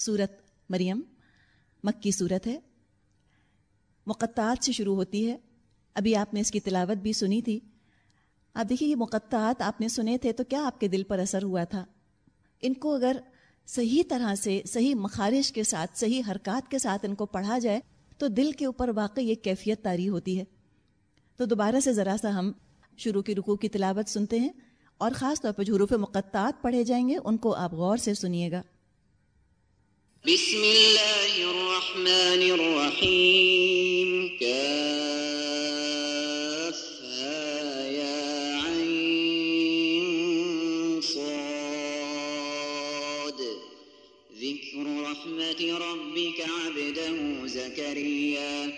صورت مریم، مکی صورت ہے۔ مقطعات سے شروع ہوتی ہے۔ ابھی آپ نے اس کی تلاوت بھی سنی تھی۔ آپ دیکھیے یہ مقطعات آپ نے سنے تھے تو کیا آپ کے دل پر اثر ہوا تھا؟ ان کو اگر صحیح طرح سے، صحیح مخارش کے ساتھ، صحیح حرکات کے ساتھ ان کو پڑھا جائے تو دل کے اوپر واقعی ایک کیفیت تاری ہوتی ہے۔ تو دوبارہ سے ذرا سا ہم شروع کی رکوع کی تلاوت سنتے ہیں اور خاص طور پہ جو حروف مقطعات پڑھے جائیں گے ان کو آپ غور سے سنیے گا۔ بسم اللہ الرحمن الرحیم کاف یا عین صاد. ذکر رحمت ربك عبده زكريا.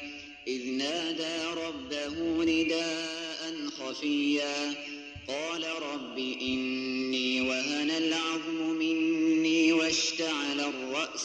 إذ نادى ربه نداء خفيا.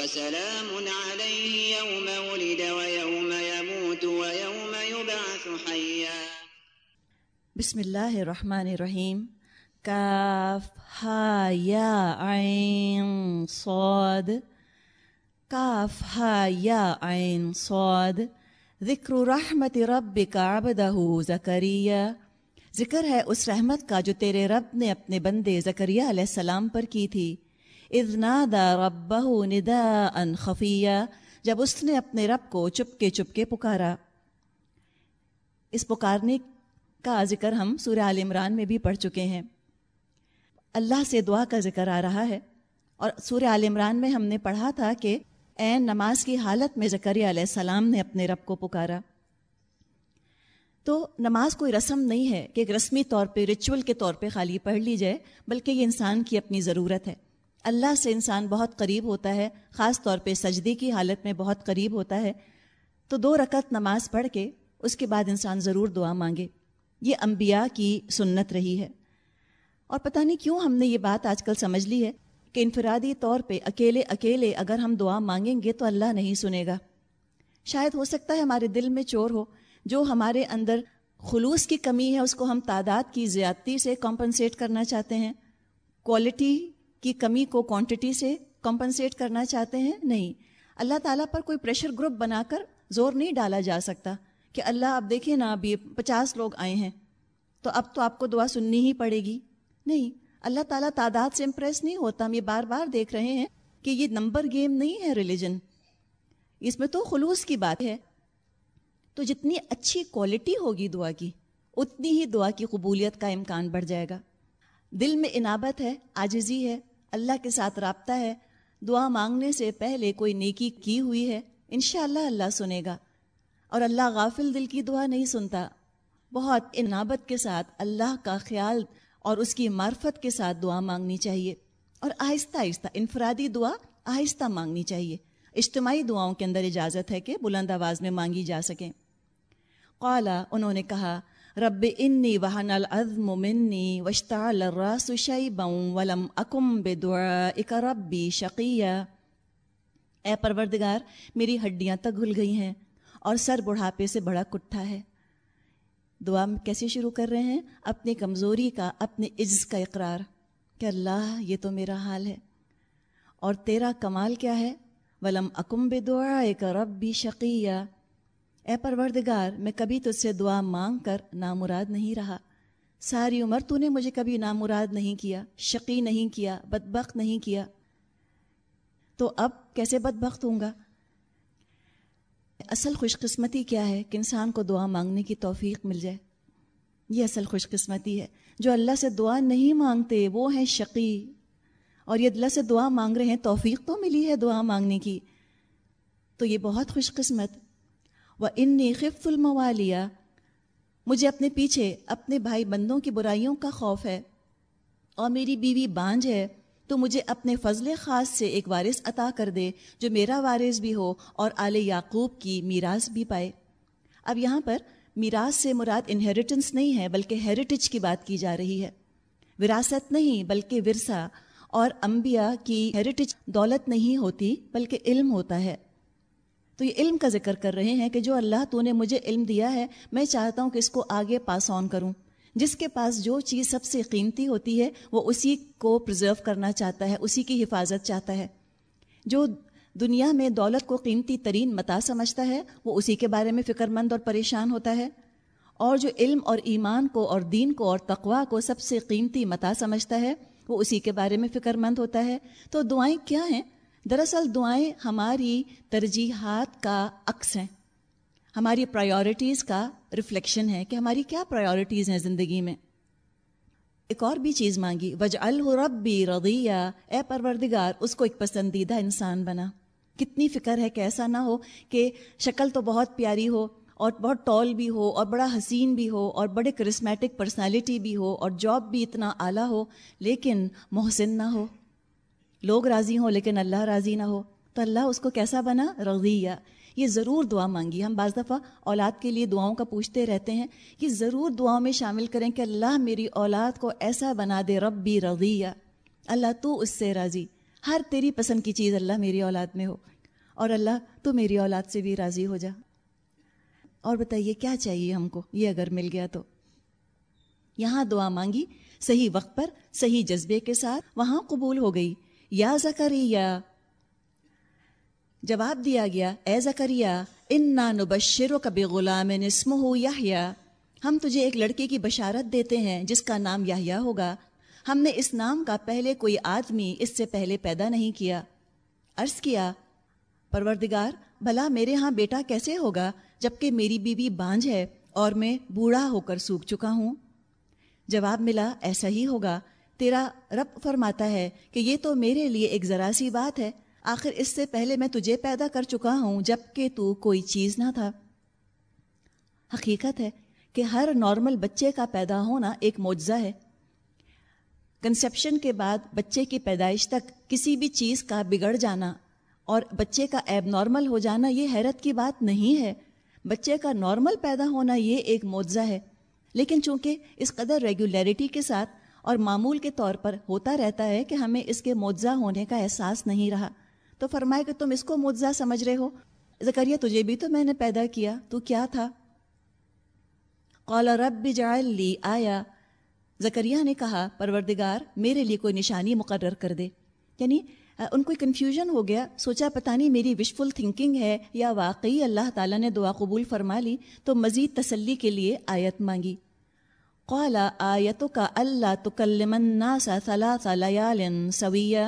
وسلام عليه يوم ولد ويوم يموت ويوم يبعث حيا. بسم اللہ الرحمن الرحیم کاف ہا یا عین صاد. کاف ہا یا عین صاد. ذکر رحمت رب کا عبدہ زکریہ ذکر ہے اس رحمت کا جو تیرے رب نے اپنے بندے زکریہ علیہ السلام پر کی تھی۔ اذ نادا ربہ ندا ان خفیہ، جب اس نے اپنے رب کو چپ کے چپ کے پکارا۔ اس پکارنے کا ذکر ہم سورہ عال عمران میں بھی پڑھ چکے ہیں۔ اللہ سے دعا کا ذکر آ رہا ہے۔ اور سورہ عال عمران میں ہم نے پڑھا تھا کہ عین نماز کی حالت میں زکریہ علیہ السلام نے اپنے رب کو پکارا۔ تو نماز کوئی رسم نہیں ہے کہ ایک رسمی طور پہ ریچول کے طور پہ خالی پڑھ لی جائے، بلکہ یہ انسان کی اپنی ضرورت ہے۔ اللہ سے انسان بہت قریب ہوتا ہے، خاص طور پہ سجدے کی حالت میں بہت قریب ہوتا ہے۔ تو دو رکعت نماز پڑھ کے اس کے بعد انسان ضرور دعا مانگے۔ یہ انبیاء کی سنت رہی ہے۔ اور پتہ نہیں کیوں ہم نے یہ بات آج کل سمجھ لی ہے کہ انفرادی طور پہ اکیلے اکیلے اگر ہم دعا مانگیں گے تو اللہ نہیں سنے گا۔ شاید ہو سکتا ہے ہمارے دل میں چور ہو، جو ہمارے اندر خلوص کی کمی ہے، اس کو ہم تعداد کی زیادتی سے کمپنسیٹ کرنا چاہتے ہیں۔ کوالٹی کی کمی کو کوانٹٹی سے کمپنسیٹ کرنا چاہتے ہیں؟ نہیں. اللہ تعالیٰ پر کوئی پریشر گروپ بنا کر زور نہیں ڈالا جا سکتا کہ اللہ اب دیکھیں نا، اب یہ پچاس لوگ آئے ہیں، تو اب تو آپ کو دعا سننی ہی پڑے گی. نہیں. اللہ تعالیٰ تعداد سے امپریس نہیں ہوتا. ہم یہ بار بار دیکھ رہے ہیں کہ یہ نمبر گیم نہیں ہے ریلیجن اس میں تو خلوص کی بات ہے. تو جتنی اچھی کوالٹی ہوگی دعا کی، اتنی ہی دعا کی قبولیت کا امکان بڑھ جائے گا. دل میں انابت ہے آجزی ہے اللہ کے ساتھ رابطہ ہے۔ دعا مانگنے سے پہلے کوئی نیکی کی ہوئی ہے، انشاءاللہ اللہ اللہ سنے گا۔ اور اللہ غافل دل کی دعا نہیں سنتا۔ بہت انابت کے ساتھ اللہ کا خیال اور اس کی معرفت کے ساتھ دعا مانگنی چاہیے۔ اور آہستہ آہستہ انفرادی دعا آہستہ مانگنی چاہیے۔ اجتماعی دعاؤں کے اندر اجازت ہے کہ بلند آواز میں مانگی جا سکیں۔ قالا، انہوں نے کہا رب انی وحن العظم منی وشتعل الراس شیبا ولم اکم بدعائک ربی شقیہ اے پروردگار، میری ہڈیاں تک گھل گئی ہیں اور سر بڑھاپے سے بڑا کٹھا ہے۔ دعا کیسے شروع کر رہے ہیں؟ اپنی کمزوری کا، اپنے عز کا اقرار۔ کہ اللہ، یہ تو میرا حال ہے۔ اور تیرا کمال کیا ہے؟ ولم اکم بے دعا ایک رب بھی شقیہ اے پروردگار، میں کبھی تجھ سے دعا مانگ کر نامراد نہیں رہا۔ ساری عمر تو نے مجھے کبھی نامراد نہیں کیا، شقی نہیں کیا، بدبخت نہیں کیا۔ تو اب کیسے بدبخت ہوں گا؟ اصل خوش قسمتی کیا ہے کہ انسان کو دعا مانگنے کی توفیق مل جائے؟ یہ اصل خوش قسمتی ہے۔ جو اللہ سے دعا نہیں مانگتے، وہ ہیں شقی۔ اور یہ اللہ سے دعا مانگ رہے ہیں، توفیق تو ملی ہے دعا مانگنے کی۔ تو یہ بہت خوش قسمت وہ ان خف الموالیہ مجھے اپنے پیچھے اپنے بھائی بندوں کی برائیوں کا خوف ہے۔ اور میری بیوی بانج ہے، تو مجھے اپنے فضل خاص سے ایک وارث عطا کر دے جو میرا وارث بھی ہو اور آل یعقوب کی میراث بھی پائے۔ اب یہاں پر میراث سے مراد انہیریٹنس نہیں ہے، بلکہ ہیریٹیج کی بات کی جا رہی ہے۔ وراثت نہیں، بلکہ ورثہ۔ اور انبیاء کی ہیریٹیج دولت نہیں ہوتی، بلکہ علم ہوتا ہے۔ تو یہ علم کا ذکر کر رہے ہیں کہ جو اللہ تو نے مجھے علم دیا ہے، میں چاہتا ہوں کہ اس کو آگے پاس آن کروں۔ جس کے پاس جو چیز سب سے قیمتی ہوتی ہے، وہ اسی کو پرزرو کرنا چاہتا ہے، اسی کی حفاظت چاہتا ہے۔ جو دنیا میں دولت کو قیمتی ترین متا سمجھتا ہے، وہ اسی کے بارے میں فکر مند اور پریشان ہوتا ہے۔ اور جو علم اور ایمان کو اور دین کو اور تقوا کو سب سے قیمتی متا سمجھتا ہے، وہ اسی کے بارے میں فکر مند ہوتا ہے۔ تو دعائیں کیا ہیں؟ دراصل دعائیں ہماری ترجیحات کا عکس ہیں۔ ہماری پرائیورٹیز کا ریفلیکشن ہے کہ ہماری کیا پرائیورٹیز ہیں زندگی میں۔ ایک اور بھی چیز مانگی وج الحرب بھی رضیہ اے پروردگار، اس کو ایک پسندیدہ انسان بنا۔ کتنی فکر ہے کہ ایسا نہ ہو کہ شکل تو بہت پیاری ہو اور بہت ٹال بھی ہو اور بڑا حسین بھی ہو اور بڑے کرسمیٹک پرسنالٹی بھی ہو اور جاب بھی اتنا اعلیٰ ہو، لیکن محسن نہ ہو۔ لوگ راضی ہوں لیکن اللہ راضی نہ ہو، تو اللہ اس کو کیسا بنا؟ رضیہ یہ ضرور دعا مانگی۔ ہم بعض دفعہ اولاد کے لیے دعاؤں کا پوچھتے رہتے ہیں کہ ضرور دعاؤں میں شامل کریں کہ اللہ میری اولاد کو ایسا بنا دے رب بھی رضیہ اللہ تو اس سے راضی۔ ہر تیری پسند کی چیز اللہ میری اولاد میں ہو۔ اور اللہ تو میری اولاد سے بھی راضی ہو جا۔ اور بتائیے، کیا چاہیے ہم کو؟ یہ اگر مل گیا تو۔ یہاں دعا مانگی، صحیح وقت پر، صحیح جذبے کے ساتھ، وہاں قبول ہو گئی۔ یا زکری یا جواب دیا گیا، اے زکریہ ان نا نبشروں کا غلام نسم ہو یا ہم تجھے ایک لڑکے کی بشارت دیتے ہیں جس کا نام یا ہوگا۔ ہم نے اس نام کا پہلے کوئی آدمی اس سے پہلے پیدا نہیں کیا۔ عرض کیا، پروردگار، بھلا میرے ہاں بیٹا کیسے ہوگا جبکہ میری بیوی بانجھ ہے اور میں بوڑھا ہو کر سوکھ چکا ہوں؟ جواب ملا، ایسا ہی ہوگا۔ تیرا رب فرماتا ہے کہ یہ تو میرے لیے ایک ذرا سی بات ہے۔ آخر اس سے پہلے میں تجھے پیدا کر چکا ہوں جبکہ تو کوئی چیز نہ تھا۔ حقیقت ہے کہ ہر نارمل بچے کا پیدا ہونا ایک معجزہ ہے۔ کنسپشن کے بعد بچے کی پیدائش تک کسی بھی چیز کا بگڑ جانا اور بچے کا ایب نارمل ہو جانا یہ حیرت کی بات نہیں ہے۔ بچے کا نارمل پیدا ہونا یہ ایک معجزہ ہے۔ لیکن چونکہ اس قدر ریگولیرٹی کے ساتھ اور معمول کے طور پر ہوتا رہتا ہے کہ ہمیں اس کے معجزہ ہونے کا احساس نہیں رہا۔ تو فرمائے کہ تم اس کو مجزا سمجھ رہے ہو؟ زکریہ تجھے بھی تو میں نے پیدا کیا، تو کیا تھا؟ قال، رب لی آیا۔ زکریہ نے کہا، پروردگار، میرے لیے کوئی نشانی مقرر کر دے۔ یعنی ان کو کنفیوژن ہو گیا۔ سوچا، پتہ نہیں میری وشفل تھنکنگ ہے یا واقعی اللہ تعالیٰ نے دعا قبول فرما لی، تو مزید تسلی کے لیے آیت مانگی۔ قال آیتوں کا اللہ تکلم الناس ثلاث لیال سویہ.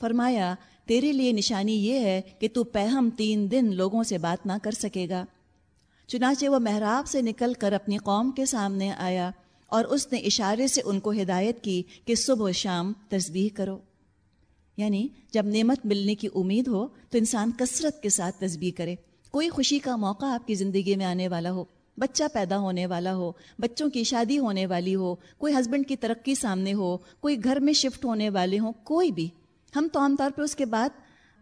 فرمایا، تیرے لیے نشانی یہ ہے کہ تو پہم تین دن لوگوں سے بات نہ کر سکے گا. چنانچہ وہ محراب سے نکل کر اپنی قوم کے سامنے آیا اور اس نے اشارے سے ان کو ہدایت کی کہ صبح و شام تسبیح کرو. یعنی جب نعمت ملنے کی امید ہو تو انسان کثرت کے ساتھ تسبیح کرے. کوئی خوشی کا موقع آپ کی زندگی میں آنے والا ہو. بچہ پیدا ہونے والا ہو، بچوں کی شادی ہونے والی ہو، کوئی ہسبینڈ کی ترقی سامنے ہو، کوئی گھر میں شفٹ ہونے والے ہوں، کوئی بھی۔ ہم تو عام طور پہ اس کے بعد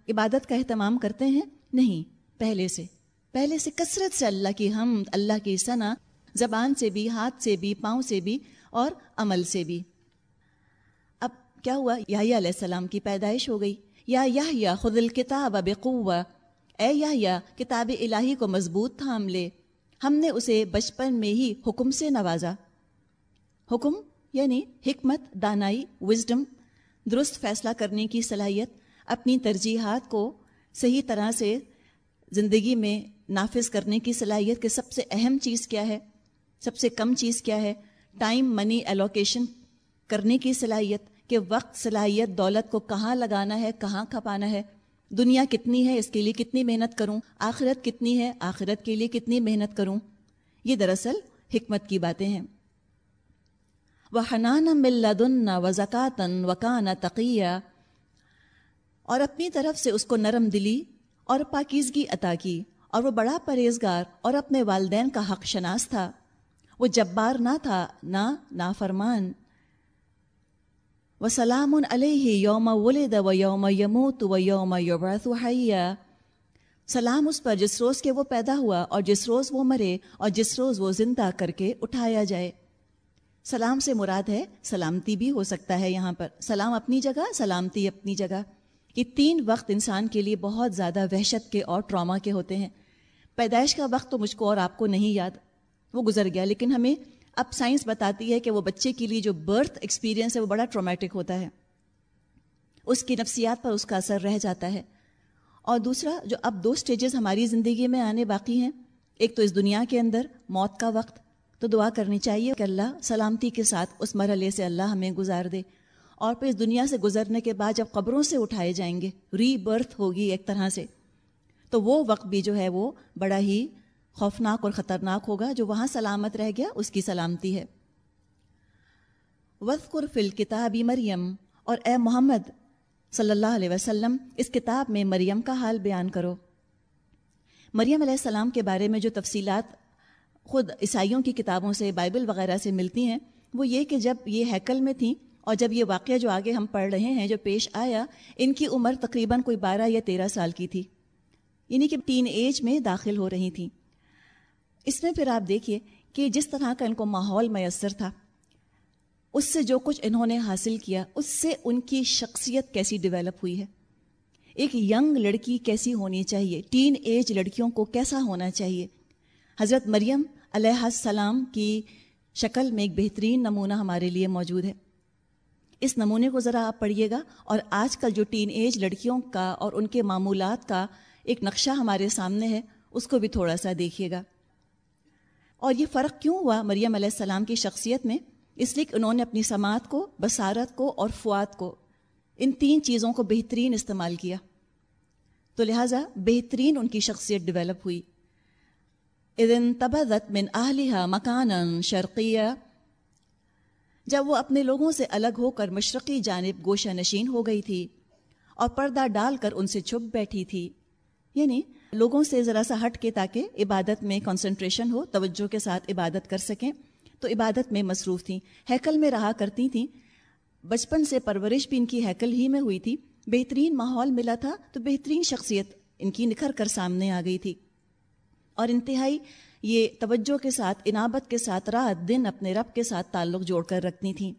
عبادت کا اہتمام کرتے ہیں؟ نہیں، پہلے سے۔ پہلے سے کثرت سے اللہ کی ہم، اللہ کی ثنا، زبان سے بھی، ہاتھ سے بھی، پاؤں سے بھی اور عمل سے بھی۔ اب کیا ہوا؟ یا علیہ السلام کی پیدائش ہو گئی۔ یا یا خود الکتاب بقوہ اے یا کتاب الہی کو مضبوط تھام لے۔ ہم نے اسے بچپن میں ہی حکم سے نوازا۔ حکم یعنی حکمت، دانائی وزڈم درست فیصلہ کرنے کی صلاحیت، اپنی ترجیحات کو صحیح طرح سے زندگی میں نافذ کرنے کی صلاحیت کہ سب سے اہم چیز کیا ہے، سب سے کم چیز کیا ہے۔ ٹائم منی ایلوکیشن کرنے کی صلاحیت کہ وقت، صلاحیت، دولت کو کہاں لگانا ہے، کہاں کھپانا ہے۔ دنیا کتنی ہے، اس کے لیے کتنی محنت کروں؟ آخرت کتنی ہے، آخرت کے لیے کتنی محنت کروں؟ یہ دراصل حکمت کی باتیں ہیں۔ وہ حنان ملدن و زکاتن وکان تقیہ اور اپنی طرف سے اس کو نرم دلی اور پاکیزگی عطا کی اور وہ بڑا پرہیزگار اور اپنے والدین کا حق شناس تھا۔ وہ جبار نہ تھا، نہ نافرمان۔ و سلام علیہ یوم ولد و یوم یموت و یوم یبعث حیا۔ سلام اس پر جس روز کے وہ پیدا ہوا اور جس روز وہ مرے اور جس روز وہ زندہ کر کے اٹھایا جائے۔ سلام سے مراد ہے سلامتی بھی ہو سکتا ہے یہاں پر۔ سلام اپنی جگہ، سلامتی اپنی جگہ۔ یہ تین وقت انسان کے لیے بہت زیادہ وحشت کے اور ٹراما کے ہوتے ہیں۔ پیدائش کا وقت تو مجھ کو اور آپ کو نہیں یاد۔ وہ گزر گیا لیکن ہمیں اب سائنس بتاتی ہے کہ وہ بچے کے لیے جو برتھ ایکسپیرینس ہے وہ بڑا ٹرومیٹک ہوتا ہے۔ اس کی نفسیات پر اس کا اثر رہ جاتا ہے۔ اور دوسرا، جو اب دو سٹیجز ہماری زندگی میں آنے باقی ہیں، ایک تو اس دنیا کے اندر موت کا وقت، تو دعا کرنی چاہیے کہ اللہ سلامتی کے ساتھ اس مرحلے سے اللہ ہمیں گزار دے۔ اور پھر اس دنیا سے گزرنے کے بعد جب قبروں سے اٹھائے جائیں گے، ری برتھ ہوگی ایک طرح سے، تو وہ وقت بھی جو ہے وہ بڑا ہی خوفناک اور خطرناک ہوگا جو وہاں سلامت رہ گیا، اس کی سلامتی ہے۔ وسقر فل کتابی مریم، اور اے محمد صلی اللہ علیہ وسلم، اس کتاب میں مریم کا حال بیان کرو۔ مریم علیہ السلام کے بارے میں جو تفصیلات خود عیسائیوں کی کتابوں سے، بائبل وغیرہ سے ملتی ہیں، وہ یہ کہ جب یہ ہیکل میں تھیں اور جب یہ واقعہ جو آگے ہم پڑھ رہے ہیں، جو پیش آیا، ان کی عمر تقریباً کوئی بارہ یا تیرہ سال کی تھی۔ یعنی کہ تین ایج میں داخل ہو رہی تھیں۔ اس میں پھر آپ دیکھیے کہ جس طرح کا ان کو ماحول میسر تھا، اس سے جو کچھ انہوں نے حاصل کیا، اس سے ان کی شخصیت کیسی ڈیولپ ہوئی ہے۔ ایک ینگ لڑکی کیسی ہونی چاہیے ٹین ایج لڑکیوں کو کیسا ہونا چاہیے۔ حضرت مریم علیہ السلام کی شکل میں ایک بہترین نمونہ ہمارے لیے موجود ہے۔ اس نمونے کو ذرا آپ پڑھیے گا اور آج کل جو ٹین ایج لڑکیوں کا اور ان کے معمولات کا ایک نقشہ ہمارے سامنے ہے، اس کو بھی تھوڑا سا دیکھیے گا۔ اور یہ فرق کیوں ہوا مریم علیہ السلام کی شخصیت میں؟ اس لیے کہ انہوں نے اپنی سماعت کو، بصارت کو اور فواد کو، ان تین چیزوں کو بہترین استعمال کیا۔ تو لہٰذا بہترین ان کی شخصیت ڈیولپ ہوئی۔ ادن تبدت من اہلیہ مکان شرقیہ۔ جب وہ اپنے لوگوں سے الگ ہو کر مشرقی جانب گوشہ نشین ہو گئی تھی اور پردہ ڈال کر ان سے چھپ بیٹھی تھی یعنی لوگوں سے ذرا سا ہٹ کے تاکہ عبادت میں کنسنٹریشن ہو، توجہ کے ساتھ عبادت کر سکیں۔ تو عبادت میں مصروف تھیں، ہیکل میں رہا کرتی تھیں۔ بچپن سے پرورش بھی ان کی ہیکل ہی میں ہوئی تھی۔ بہترین ماحول ملا تھا تو بہترین شخصیت ان کی نکھر کر سامنے آ گئی تھی۔ اور انتہائی یہ توجہ کے ساتھ انابت کے ساتھ رات دن اپنے رب کے ساتھ تعلق جوڑ کر رکھتی تھیں۔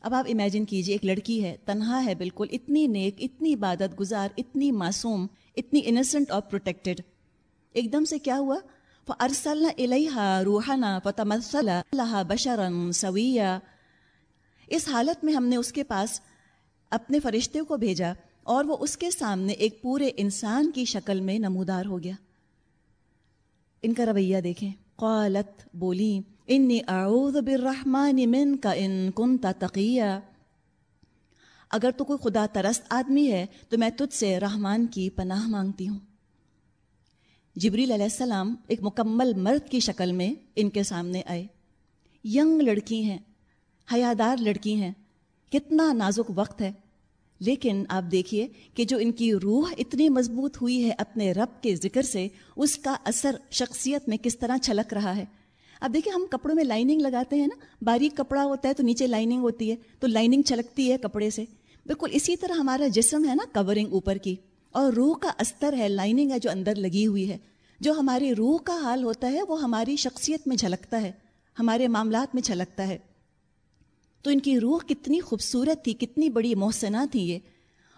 اب آپ امیجن کیجیے، ایک لڑکی ہے، تنہا ہے بالکل، اتنی نیک، اتنی عبادت گزار، اتنی معصوم۔ اتنی انسنٹ اور پروٹیکٹڈ ایک دم سے کیا ہوا؟ ارسل الحا روحانہ اللہ بشرن سویہ اس حالت میں ہم نے اس کے پاس اپنے فرشتے کو بھیجا اور وہ اس کے سامنے ایک پورے انسان کی شکل میں نمودار ہو گیا۔ ان کا رویہ دیکھیں۔ قالت بولی انی اعوذ بالرحمن من کا ان کنتا تقیہ اگر تو کوئی خدا ترست آدمی ہے، تو میں تجھ سے رحمان کی پناہ مانگتی ہوں۔ جبریل علیہ السلام ایک مکمل مرد کی شکل میں ان کے سامنے آئے۔ ینگ لڑکی ہیں، حیادار لڑکی ہیں۔ کتنا نازک وقت ہے۔ لیکن آپ دیکھیے کہ جو ان کی روح اتنی مضبوط ہوئی ہے اپنے رب کے ذکر سے، اس کا اثر شخصیت میں کس طرح چھلک رہا ہے۔ اب دیکھیں ہم کپڑوں میں لائننگ لگاتے ہیں نا، باریک کپڑا ہوتا ہے تو نیچے لائننگ ہوتی ہے، تو لائننگ چھلکتی ہے کپڑے سے۔ بالکل اسی طرح ہمارا جسم ہے نا کورنگ اوپر کی، اور روح کا استر ہے لائننگ ہے جو اندر لگی ہوئی ہے۔ جو ہماری روح کا حال ہوتا ہے، وہ ہماری شخصیت میں جھلکتا ہے، ہمارے معاملات میں جھلکتا ہے۔ تو ان کی روح کتنی خوبصورت تھی، کتنی بڑی محسنہ تھی یہ۔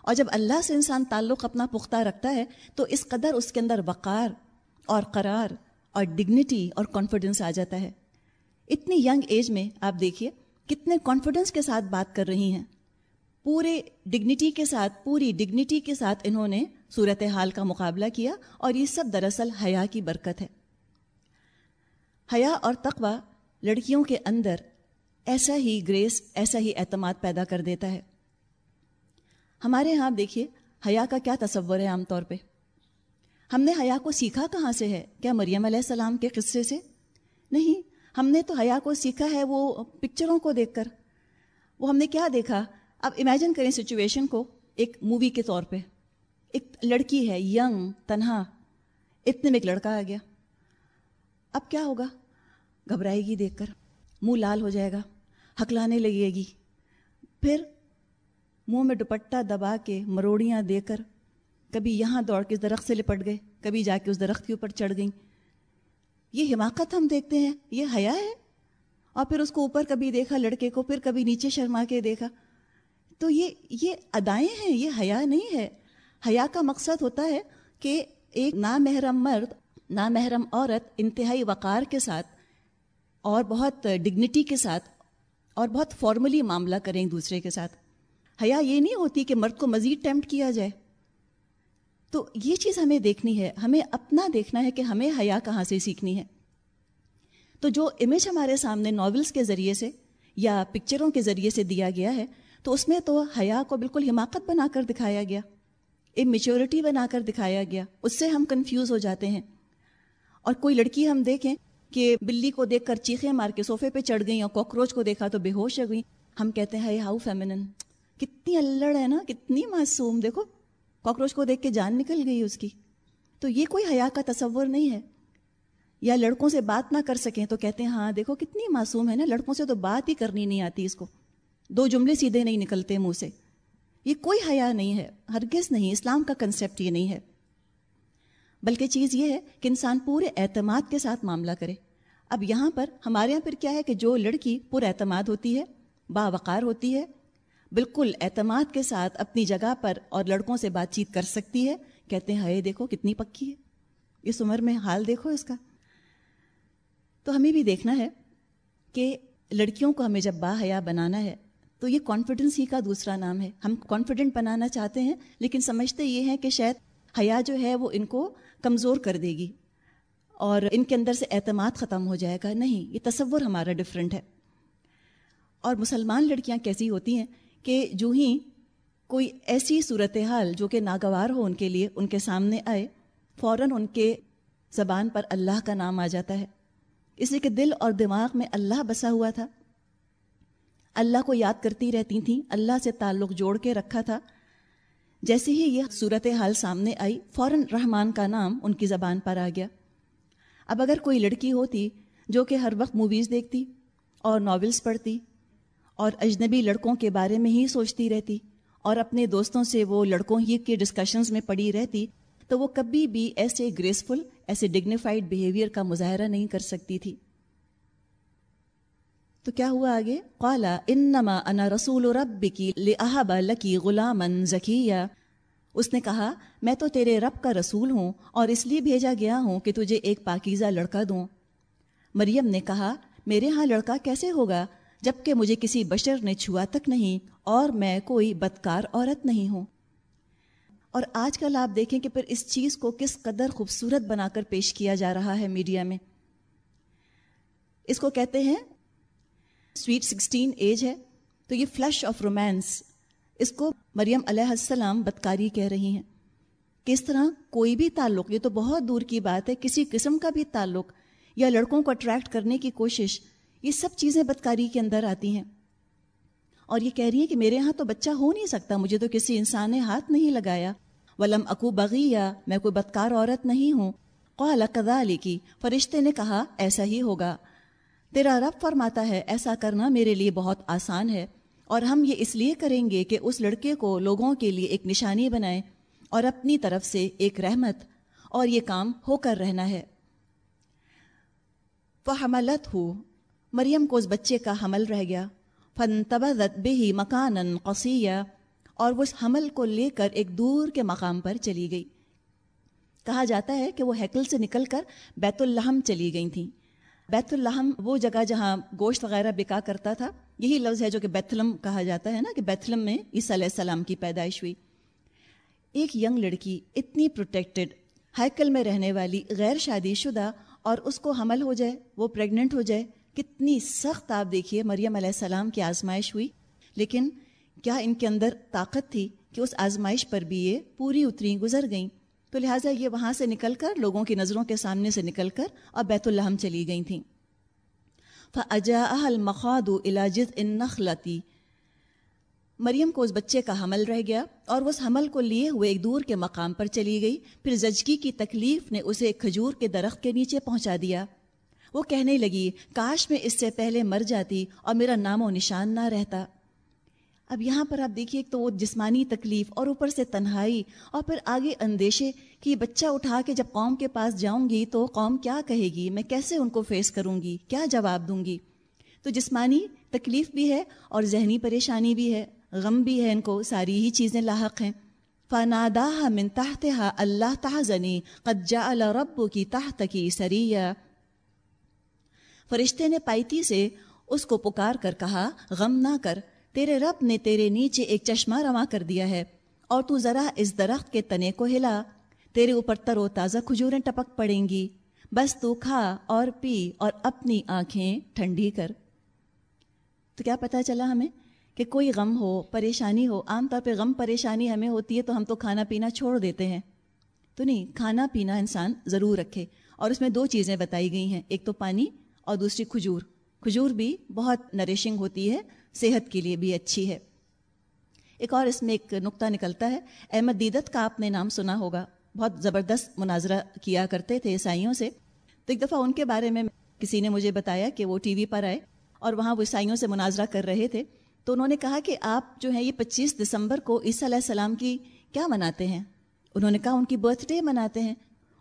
اور جب اللہ سے انسان تعلق اپنا پختہ رکھتا ہے، تو اس قدر اس کے اندر وقار اور قرار اور ڈگنیٹی اور کانفیڈنس آ جاتا ہے۔ اتنی ینگ ایج میں آپ دیکھیے، کتنے کانفیڈنس کے ساتھ بات کر رہی ہیں۔ پورے ڈگنیٹی کے ساتھ، پوری ڈگنیٹی کے ساتھ انہوں نے صورت حال کا مقابلہ کیا اور یہ سب دراصل حیا کی برکت ہے۔ حیا اور تقوی لڑکیوں کے اندر ایسا ہی گریس ایسا ہی اعتماد پیدا کر دیتا ہے۔ ہمارے یہاں آپ دیکھیے، حیا کا کیا تصور ہے عام طور پہ؟ ہم نے حیا کو سیکھا کہاں سے ہے؟ کیا مریم علیہ السلام کے قصے سے؟ نہیں، ہم نے تو حیا کو سیکھا ہے وہ پکچروں کو دیکھ کر۔ وہ ہم نے کیا دیکھا؟ اب امیجن کریں سچویشن کو ایک مووی کے طور پہ۔ ایک لڑکی ہے ینگ تنہا۔ اتنے میں ایک لڑکا آ گیا۔ اب کیا ہوگا؟ گھبرائے گی دیکھ کر۔ منہ لال ہو جائے گا، ہکلانے لگے گی۔ پھر منہ میں دوپٹہ دبا کے مروڑیاں دے کر کبھی یہاں دوڑ کے اس درخت سے لپٹ گئے، کبھی جا کے اس درخت کے اوپر چڑھ گئیں۔ یہ حماقت ہم دیکھتے ہیں، یہ حیا ہے؟ اور پھر اس کو اوپر کبھی دیکھا، لڑکے کو پھر کبھی نیچے شرما کے دیکھا۔ تو یہ یہ ادائیں ہیں، یہ حیا نہیں ہے۔ حیا کا مقصد ہوتا ہے کہ ایک نامحرم مرد، نامحرم عورت انتہائی وقار کے ساتھ اور بہت ڈگنیٹی کے ساتھ اور بہت فارملی معاملہ کریں ایک دوسرے کے ساتھ۔ حیا یہ نہیں ہوتی کہ مرد کو مزید ٹیمپٹ کیا جائے۔ تو یہ چیز ہمیں دیکھنی ہے، ہمیں اپنا دیکھنا ہے کہ ہمیں حیا کہاں سے سیکھنی ہے۔ تو جو امیج ہمارے سامنے ناولس کے ذریعے سے یا پکچروں کے ذریعے سے دیا گیا ہے تو اس میں تو حیا کو بالکل حماقت بنا کر دکھایا گیا۔ ایک میچورٹی بنا کر دکھایا گیا۔ اس سے ہم کنفیوز ہو جاتے ہیں۔ اور کوئی لڑکی ہم دیکھیں کہ بلی کو دیکھ کر چیخیں مار کے صوفے پہ چڑھ گئیں اور کاکروچ کو دیکھا تو بے ہوش ہو گئیں۔ ہم کہتے ہیں ہاؤ فیمنن کتنی الڑ ہے نا، کتنی معصوم۔ دیکھو کاکروچ کو دیکھ کے جان نکل گئی اس کی۔ تو یہ کوئی حیا کا تصور نہیں ہے۔ یا لڑکوں سے بات نہ کر سکیں تو کہتے ہیں ہاں دیکھو، کتنی معصوم ہے نا۔ لڑکوں سے تو بات ہی کرنی نہیں آتی اس کو۔ دو جملے سیدھے نہیں نکلتے منہ سے۔ یہ کوئی حیا نہیں ہے، ہرگز نہیں، اسلام کا کنسیپٹ یہ نہیں ہے۔ بلکہ چیز یہ ہے کہ انسان پورے اعتماد کے ساتھ معاملہ کرے۔ اب یہاں پر ہمارے یہاں پھر کیا ہے کہ جو لڑکی پر اعتماد ہوتی ہے، باوقار ہوتی ہے، بالکل اعتماد کے ساتھ اپنی جگہ پر اور لڑکوں سے بات چیت کر سکتی ہے، کہتے ہیں، ہائے دیکھو کتنی پکی ہے۔ اس عمر میں حال دیکھو اس کا۔ تو ہمیں بھی دیکھنا ہے کہ لڑکیوں کو ہمیں جب با حیا بنانا ہے تو یہ کانفیڈنس ہی کا دوسرا نام ہے۔ ہم کانفیڈنٹ بنانا چاہتے ہیں، لیکن سمجھتے یہ ہیں کہ شاید حیا جو ہے وہ ان کو کمزور کر دے گی اور ان کے اندر سے اعتماد ختم ہو جائے گا۔ نہیں، یہ تصور ہمارا ڈفرینٹ ہے۔ اور مسلمان لڑکیاں کیسی ہوتی ہیں کہ جو ہی کوئی ایسی صورتحال جو کہ ناگوار ہو ان کے لیے ان کے سامنے آئے، فوراً ان کے زبان پر اللہ کا نام آ جاتا ہے۔ اس لیے کہ دل اور دماغ میں اللہ بسا ہوا تھا۔ اللہ کو یاد کرتی رہتی تھیں، اللہ سے تعلق جوڑ کے رکھا تھا۔ جیسے ہی یہ صورت حال سامنے آئی، فوراً رحمان کا نام ان کی زبان پر آ گیا۔ اب اگر کوئی لڑکی ہوتی جو کہ ہر وقت موویز دیکھتی اور ناولس پڑھتی اور اجنبی لڑکوں کے بارے میں ہی سوچتی رہتی اور اپنے دوستوں سے وہ لڑکوں ہی کے ڈسکشنز میں پڑی رہتی، تو وہ کبھی بھی ایسے گریسفل ایسے ڈگنیفائڈ بیہیویئر کا مظاہرہ نہیں کر سکتی تھی۔ تو کیا ہوا آگے؟ قالا، انما انا رسول رب کی لہب لکی غلام ذکیہ اس نے کہا، میں تو تیرے رب کا رسول ہوں اور اس لیے بھیجا گیا ہوں کہ تجھے ایک پاکیزہ لڑکا دوں۔ مریم نے کہا، میرے ہاں لڑکا کیسے ہوگا جبکہ مجھے کسی بشر نے چھوا تک نہیں اور میں کوئی بدکار عورت نہیں ہوں۔ اور آج کل آپ دیکھیں کہ پھر اس چیز کو کس قدر خوبصورت بنا کر پیش کیا جا رہا ہے میڈیا میں۔ اس کو کہتے ہیں سویٹ سکسٹین ایج ہے، تو یہ فلش آف رومانس اس کو مریم علیہ السلام بدکاری کہہ رہی ہیں۔ کس طرح کوئی بھی تعلق، یہ تو بہت دور کی بات ہے، کسی قسم کا بھی تعلق یا لڑکوں کو اٹریکٹ کرنے کی کوشش، یہ سب چیزیں بدکاری کے اندر آتی ہیں۔ اور یہ کہہ رہی ہیں کہ میرے ہاں تو بچہ ہو نہیں سکتا، مجھے تو کسی انسان نے ہاتھ نہیں لگایا۔ ولم اکو بغیا میں کوئی بدکار عورت نہیں ہوں۔ قال علی کی فرشتے نے کہا، ایسا ہی ہوگا۔ تیرا رب فرماتا ہے، ایسا کرنا میرے لیے بہت آسان ہے، اور ہم یہ اس لیے کریں گے کہ اس لڑکے کو لوگوں کے لیے ایک نشانی بنائیں اور اپنی طرف سے ایک رحمت، اور یہ کام ہو کر رہنا ہے۔ فحملت ہو مریم کو اس بچے کا حمل رہ گیا۔ فن تبدت بے ہی مکان قصیہ، اور وہ اس حمل کو لے کر ایک دور کے مقام پر چلی گئی۔ کہا جاتا ہے کہ وہ ہیکل سے نکل کر بیت الحم چلی گئی تھیں۔ بیت الحم وہ جگہ جہاں گوشت وغیرہ بکا کرتا تھا، یہی لفظ ہے جو کہ بیتھلم کہا جاتا ہے نا، کہ بیتھلم میں عیسیٰ علیہ السلام کی پیدائش ہوئی۔ ایک ینگ لڑکی اتنی پروٹیکٹڈ ہائیکل میں رہنے والی، غیر شادی شدہ اور اس کو حمل ہو جائے، وہ پریگننٹ ہو جائے، کتنی سخت آپ دیکھیے مریم علیہ السلام کی آزمائش ہوئی۔ لیکن کیا ان کے اندر طاقت تھی کہ اس آزمائش پر بھی یہ پوری اتری گزر گئیں؟ تو لہٰذا یہ وہاں سے نکل کر، لوگوں کی نظروں کے سامنے سے نکل کر اور بیت الحم چلی گئی تھیں۔ فجا اہل مخاد ان نخلتی مریم کو اس بچے کا حمل رہ گیا اور اس حمل کو لیے ہوئے ایک دور کے مقام پر چلی گئی۔ پھر زچگی کی تکلیف نے اسے ایک کھجور کے درخت کے نیچے پہنچا دیا۔ وہ کہنے لگی، کاش میں اس سے پہلے مر جاتی اور میرا نام و نشان نہ رہتا۔ اب یہاں پر آپ دیکھیے تو وہ جسمانی تکلیف اور اوپر سے تنہائی اور پھر آگے اندیشے کہ بچہ اٹھا کے جب قوم کے پاس جاؤں گی تو قوم کیا کہے گی؟ میں کیسے ان کو فیس کروں گی؟ کیا جواب دوں گی؟ تو جسمانی تکلیف بھی ہے اور ذہنی پریشانی بھی ہے، غم بھی ہے ان کو، ساری ہی چیزیں لاحق ہیں۔ فنادا من تحتها اللہ تحزنی قد جعل رب کی تحت کی سریہ فرشتے نے پائتی سے اس کو پکار کر کہا، غم نہ کر۔ تیرے رب نے تیرے نیچے ایک چشمہ رواں کر دیا ہے اور تو ذرا اس درخت کے تنے کو ہلا، تیرے اوپر تر و تازہ کھجوریں ٹپک پڑیں گی۔ بس تو کھا اور پی اور اپنی آنکھیں ٹھنڈی کر۔ تو کیا پتہ چلا ہمیں کہ کوئی غم ہو، پریشانی ہو، عام طور پہ غم پریشانی ہمیں ہوتی ہے تو ہم تو کھانا پینا چھوڑ دیتے ہیں۔ تو نہیں، کھانا پینا انسان ضرور رکھے۔ اور اس میں دو چیزیں بتائی گئی ہیں، ایک تو پانی اور دوسری کھجور۔ کھجور بھی بہت نریشنگ ہوتی ہے۔ صحت کے لیے بھی اچھی ہے۔ ایک اور اس میں ایک نقطہ نکلتا ہے۔ احمد دیدت کا آپ نے نام سنا ہوگا۔ بہت زبردست مناظرہ کیا کرتے تھے عیسائیوں سے۔ تو ایک دفعہ ان کے بارے میں کسی نے مجھے بتایا کہ وہ ٹی وی پر آئے اور وہاں وہ عیسائیوں سے مناظرہ کر رہے تھے۔ تو انہوں نے کہا کہ آپ جو ہیں یہ پچیس دسمبر کو عیسیٰ علیہ السلام کی کیا مناتے ہیں؟ انہوں نے کہا ان کی برتھ ڈے مناتے ہیں۔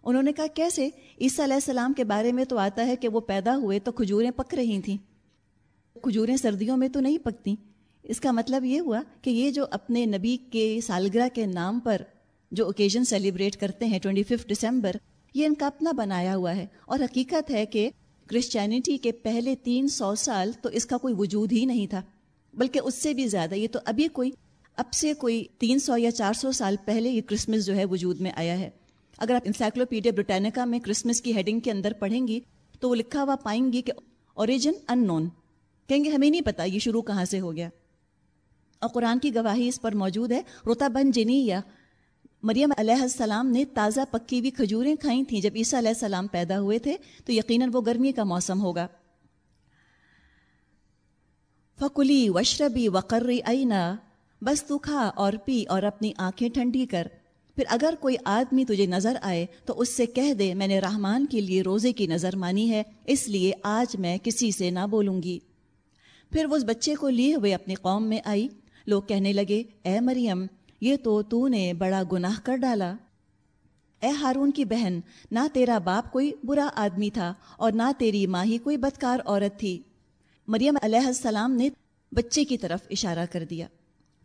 انہوں نے کہا کیسے؟ عیسیٰ علیہ السلام کے بارے میں تو آتا ہے کہ وہ پیدا ہوئے تو کھجوریں پک رہی تھیں۔ کھجوریں سردیوں میں تو نہیں پکتی۔ اس کا مطلب یہ ہوا کہ یہ جو اپنے نبی کے سالگرہ کے نام پر جو اوکیزن سیلیبریٹ کرتے ہیں ٹوئنٹی ففتھ ڈسمبر یہ ان کا اپنا بنایا ہوا ہے۔ اور حقیقت ہے کہ کرسچینٹی کے پہلے تین سو سال تو اس کا کوئی وجود ہی نہیں تھا۔ بلکہ اس سے بھی زیادہ، یہ تو ابھی کوئی، اب سے کوئی تین سو یا چار سو سال پہلے یہ کرسمس جو ہے وجود میں آیا ہے۔ اگر آپ انسائکلوپیڈیا برٹینکا میں کرسمس کی ہیڈنگ کے اندر پڑھیں گی تو وہ لکھا ہوا پائیں گی کہ اوریجن ان نون کہیں گے، ہمیں نہیں پتا یہ شروع کہاں سے ہو گیا۔ اور قرآن کی گواہی اس پر موجود ہے، روتا بن جنی یا مریم علیہ السلام نے تازہ پکی ہوئی کھجوریں کھائی تھیں۔ جب عیسیٰ علیہ السلام پیدا ہوئے تھے، تو یقیناً وہ گرمی کا موسم ہوگا۔ فکلی وشربی وقرری اینا، بس تو کھا اور پی اور اپنی آنکھیں ٹھنڈی کر۔ پھر اگر کوئی آدمی تجھے نظر آئے، تو اس سے کہہ دے، میں نے رحمان کے لیے روزے کی نظر مانی ہے، اس لیے آج میں کسی سے نہ بولوں گی۔ پھر وہ اس بچے کو لیے ہوئے اپنی قوم میں آئی۔ لوگ کہنے لگے، اے مریم، یہ تو تو نے بڑا گناہ کر ڈالا۔ اے ہارون کی بہن، نہ تیرا باپ کوئی برا آدمی تھا اور نہ تیری ماں ہی کوئی بدکار عورت تھی۔ مریم علیہ السلام نے بچے کی طرف اشارہ کر دیا۔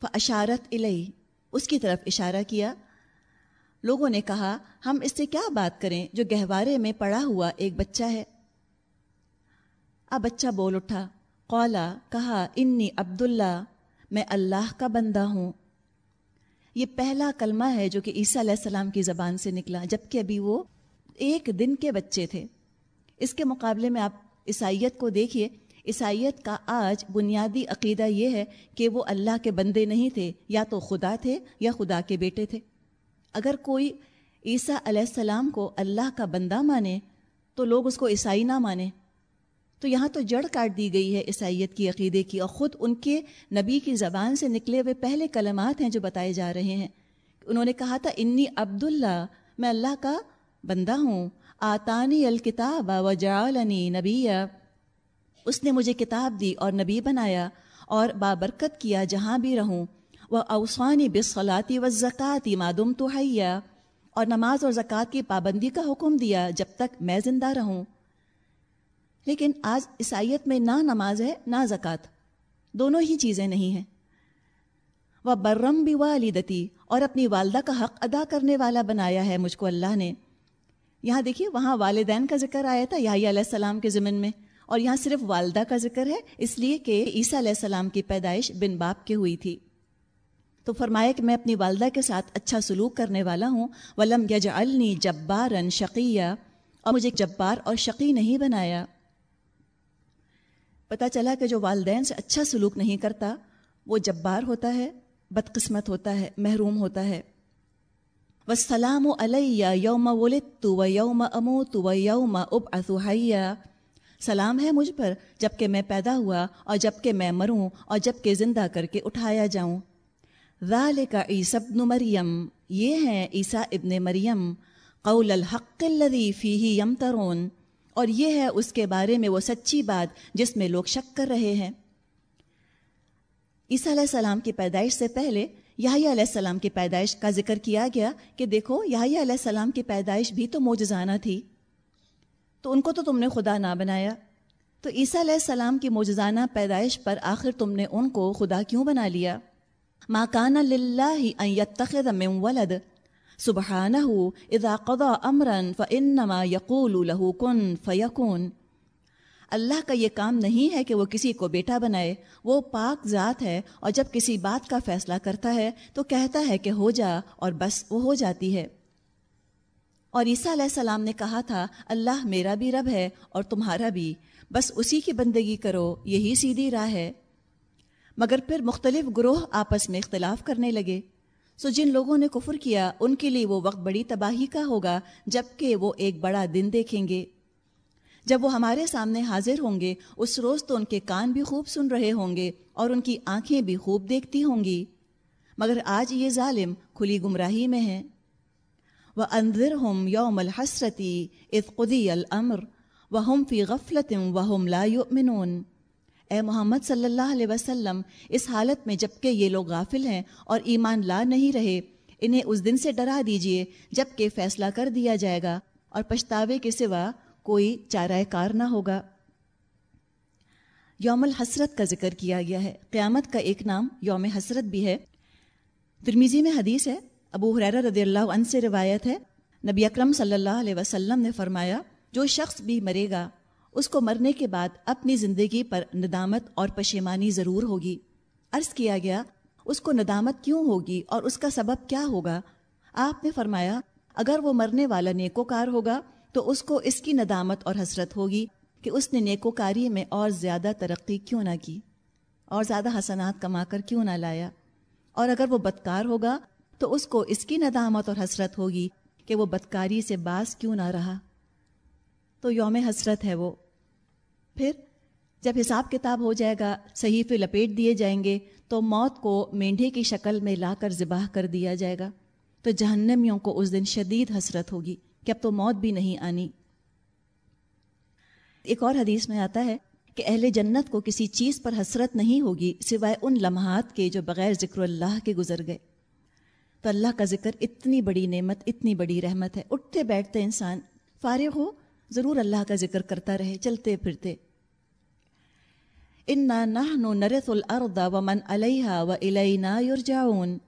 اشارت الہی اس کی طرف اشارہ کیا۔ لوگوں نے کہا، ہم اس سے کیا بات کریں جو گہوارے میں پڑا ہوا ایک بچہ ہے؟ اب بچہ بول اٹھا۔ قولا کہا، انی عبداللہ، میں اللہ کا بندہ ہوں. یہ پہلا کلمہ ہے جو کہ عیسیٰ علیہ السلام کی زبان سے نکلا جبکہ ابھی وہ ایک دن کے بچے تھے۔ اس کے مقابلے میں آپ عیسائیت کو دیکھیے۔ عیسائیت کا آج بنیادی عقیدہ یہ ہے کہ وہ اللہ کے بندے نہیں تھے، یا تو خدا تھے یا خدا کے بیٹے تھے۔ اگر کوئی عیسیٰ علیہ السلام کو اللہ کا بندہ مانے، تو لوگ اس کو عیسائی نہ مانیں تو یہاں تو جڑ کاٹ دی گئی ہے عیسائیت کی عقیدے کی اور خود ان کے نبی کی زبان سے نکلے ہوئے پہلے کلمات ہیں جو بتائے جا رہے ہیں۔ انہوں نے کہا تھا، انی عبداللہ، میں اللہ کا بندہ ہوں۔ آتانی الکتاب و جعلنی نبی اس نے مجھے کتاب دی اور نبی بنایا اور بابرکت کیا جہاں بھی رہوں۔ وہ اوسانی بصلاطی و زکاتی معدم تو حیا اور نماز اور زکوٰۃ کی پابندی کا حکم دیا جب تک میں زندہ رہوں۔ لیکن آج عیسائیت میں نہ نماز ہے، نہ زکوٰۃ۔ دونوں ہی چیزیں نہیں ہیں۔ وہ برم بھی والدتی اور اپنی والدہ کا حق ادا کرنے والا بنایا ہے مجھ کو اللہ نے۔ یہاں دیکھیے، وہاں والدین کا ذکر آیا تھا یاہی علیہ السلام کے ضمن میں، اور یہاں صرف والدہ کا ذکر ہے، اس لیے کہ عیسیٰ علیہ السلام کی پیدائش بن باپ کے ہوئی تھی۔ تو فرمایا کہ میں اپنی والدہ کے ساتھ اچھا سلوک کرنے والا ہوں۔ ولم یج النی جبارن شقیہ اور مجھے جبار اور شقی نہیں بنایا۔ پتہ چلا کہ جو والدین سے اچھا سلوک نہیں کرتا، وہ جبار ہوتا ہے، بدقسمت ہوتا ہے، محروم ہوتا ہے۔ وسلام و علیہ یوم ولد تو و یوم امو تو و یوم اب اصحیہ سلام ہے مجھ پر جبکہ میں پیدا ہوا اور جبکہ میں مروں اور جبکہ زندہ کر کے اٹھایا جاؤں۔ ذالک عیسی ابن مریم۔ یہ ہیں عیسیٰ ابن مریم۔ قول الحق الذی فیہ یمترون۔ اور یہ ہے اس کے بارے میں وہ سچی بات جس میں لوگ شک کر رہے ہیں۔ عیسیٰ علیہ السلام کی پیدائش سے پہلے یاہی علیہ السلام کی پیدائش کا ذکر کیا گیا کہ دیکھو یاہی علیہ السلام کی پیدائش بھی تو موجزانہ تھی۔ تو ان کو تو تم نے خدا نہ بنایا۔ تو عیسیٰ علیہ السلام کی موجزانہ پیدائش پر آخر تم نے ان کو خدا کیوں بنا لیا؟ ما کان للہ من ولد سبحانہ اذا قضا امرا فانما يقول له کن فیکون۔ اللہ کا یہ کام نہیں ہے کہ وہ کسی کو بیٹا بنائے، وہ پاک ذات ہے اور جب کسی بات کا فیصلہ کرتا ہے تو کہتا ہے کہ ہو جا اور بس وہ ہو جاتی ہے۔ اور عیسیٰ علیہ السلام نے کہا تھا، اللہ میرا بھی رب ہے اور تمہارا بھی، بس اسی کی بندگی کرو، یہی سیدھی راہ ہے۔ مگر پھر مختلف گروہ آپس میں اختلاف کرنے لگے۔ سو جن لوگوں نے کفر کیا، ان کے لیے وہ وقت بڑی تباہی کا ہوگا جبکہ وہ ایک بڑا دن دیکھیں گے۔ جب وہ ہمارے سامنے حاضر ہوں گے، اس روز تو ان کے کان بھی خوب سن رہے ہوں گے اور ان کی آنکھیں بھی خوب دیکھتی ہوں گی۔ مگر آج یہ ظالم کھلی گمراہی میں ہیں وہ اندر ہم یوم الحسرتی اطقدی العمر و ہم فی غفلت و ہم لا یؤمنون اے محمد صلی اللہ علیہ وسلم، اس حالت میں جبکہ یہ لوگ غافل ہیں اور ایمان لا نہیں رہے، انہیں اس دن سے ڈرا دیجیے جبکہ فیصلہ کر دیا جائے گا اور پچھتاوے کے سوا کوئی چارہ کار نہ ہوگا۔ یوم الحسرت کا ذکر کیا گیا ہے۔ قیامت کا ایک نام یوم حسرت بھی ہے۔ ترمیزی میں حدیث ہے، ابو حریر رضی اللہ عنہ سے روایت ہے۔ نبی اکرم صلی اللہ علیہ وسلم نے فرمایا، جو شخص بھی مرے گا اس کو مرنے کے بعد اپنی زندگی پر ندامت اور پشیمانی ضرور ہوگی۔ عرض کیا گیا، اس کو ندامت کیوں ہوگی اور اس کا سبب کیا ہوگا؟ آپ نے فرمایا، اگر وہ مرنے والا نیکوکار ہوگا تو اس کو اس کی ندامت اور حسرت ہوگی کہ اس نے نیکوکاری میں اور زیادہ ترقی کیوں نہ کی اور زیادہ حسنات کما کر کیوں نہ لایا۔ اور اگر وہ بدکار ہوگا تو اس کو اس کی ندامت اور حسرت ہوگی کہ وہ بدکاری سے باز کیوں نہ رہا۔ تو یوم حسرت ہے وہ۔ پھر جب حساب کتاب ہو جائے گا صحیح پہ لپیٹ دیے جائیں گے، تو موت کو مینڈھے کی شکل میں لا کر ذبح کر دیا جائے گا۔ تو جہنمیوں کو اس دن شدید حسرت ہوگی کہ اب تو موت بھی نہیں آنی۔ ایک اور حدیث میں آتا ہے کہ اہل جنت کو کسی چیز پر حسرت نہیں ہوگی سوائے ان لمحات کے جو بغیر ذکر اللہ کے گزر گئے۔ تو اللہ کا ذکر اتنی بڑی نعمت، اتنی بڑی رحمت ہے۔ اٹھتے بیٹھتے انسان فارغ ہو ضرور اللہ کا ذکر کرتا رہے، چلتے پھرتے۔ انا نحن نرث الارض ومن علیہا و الینا یرجعون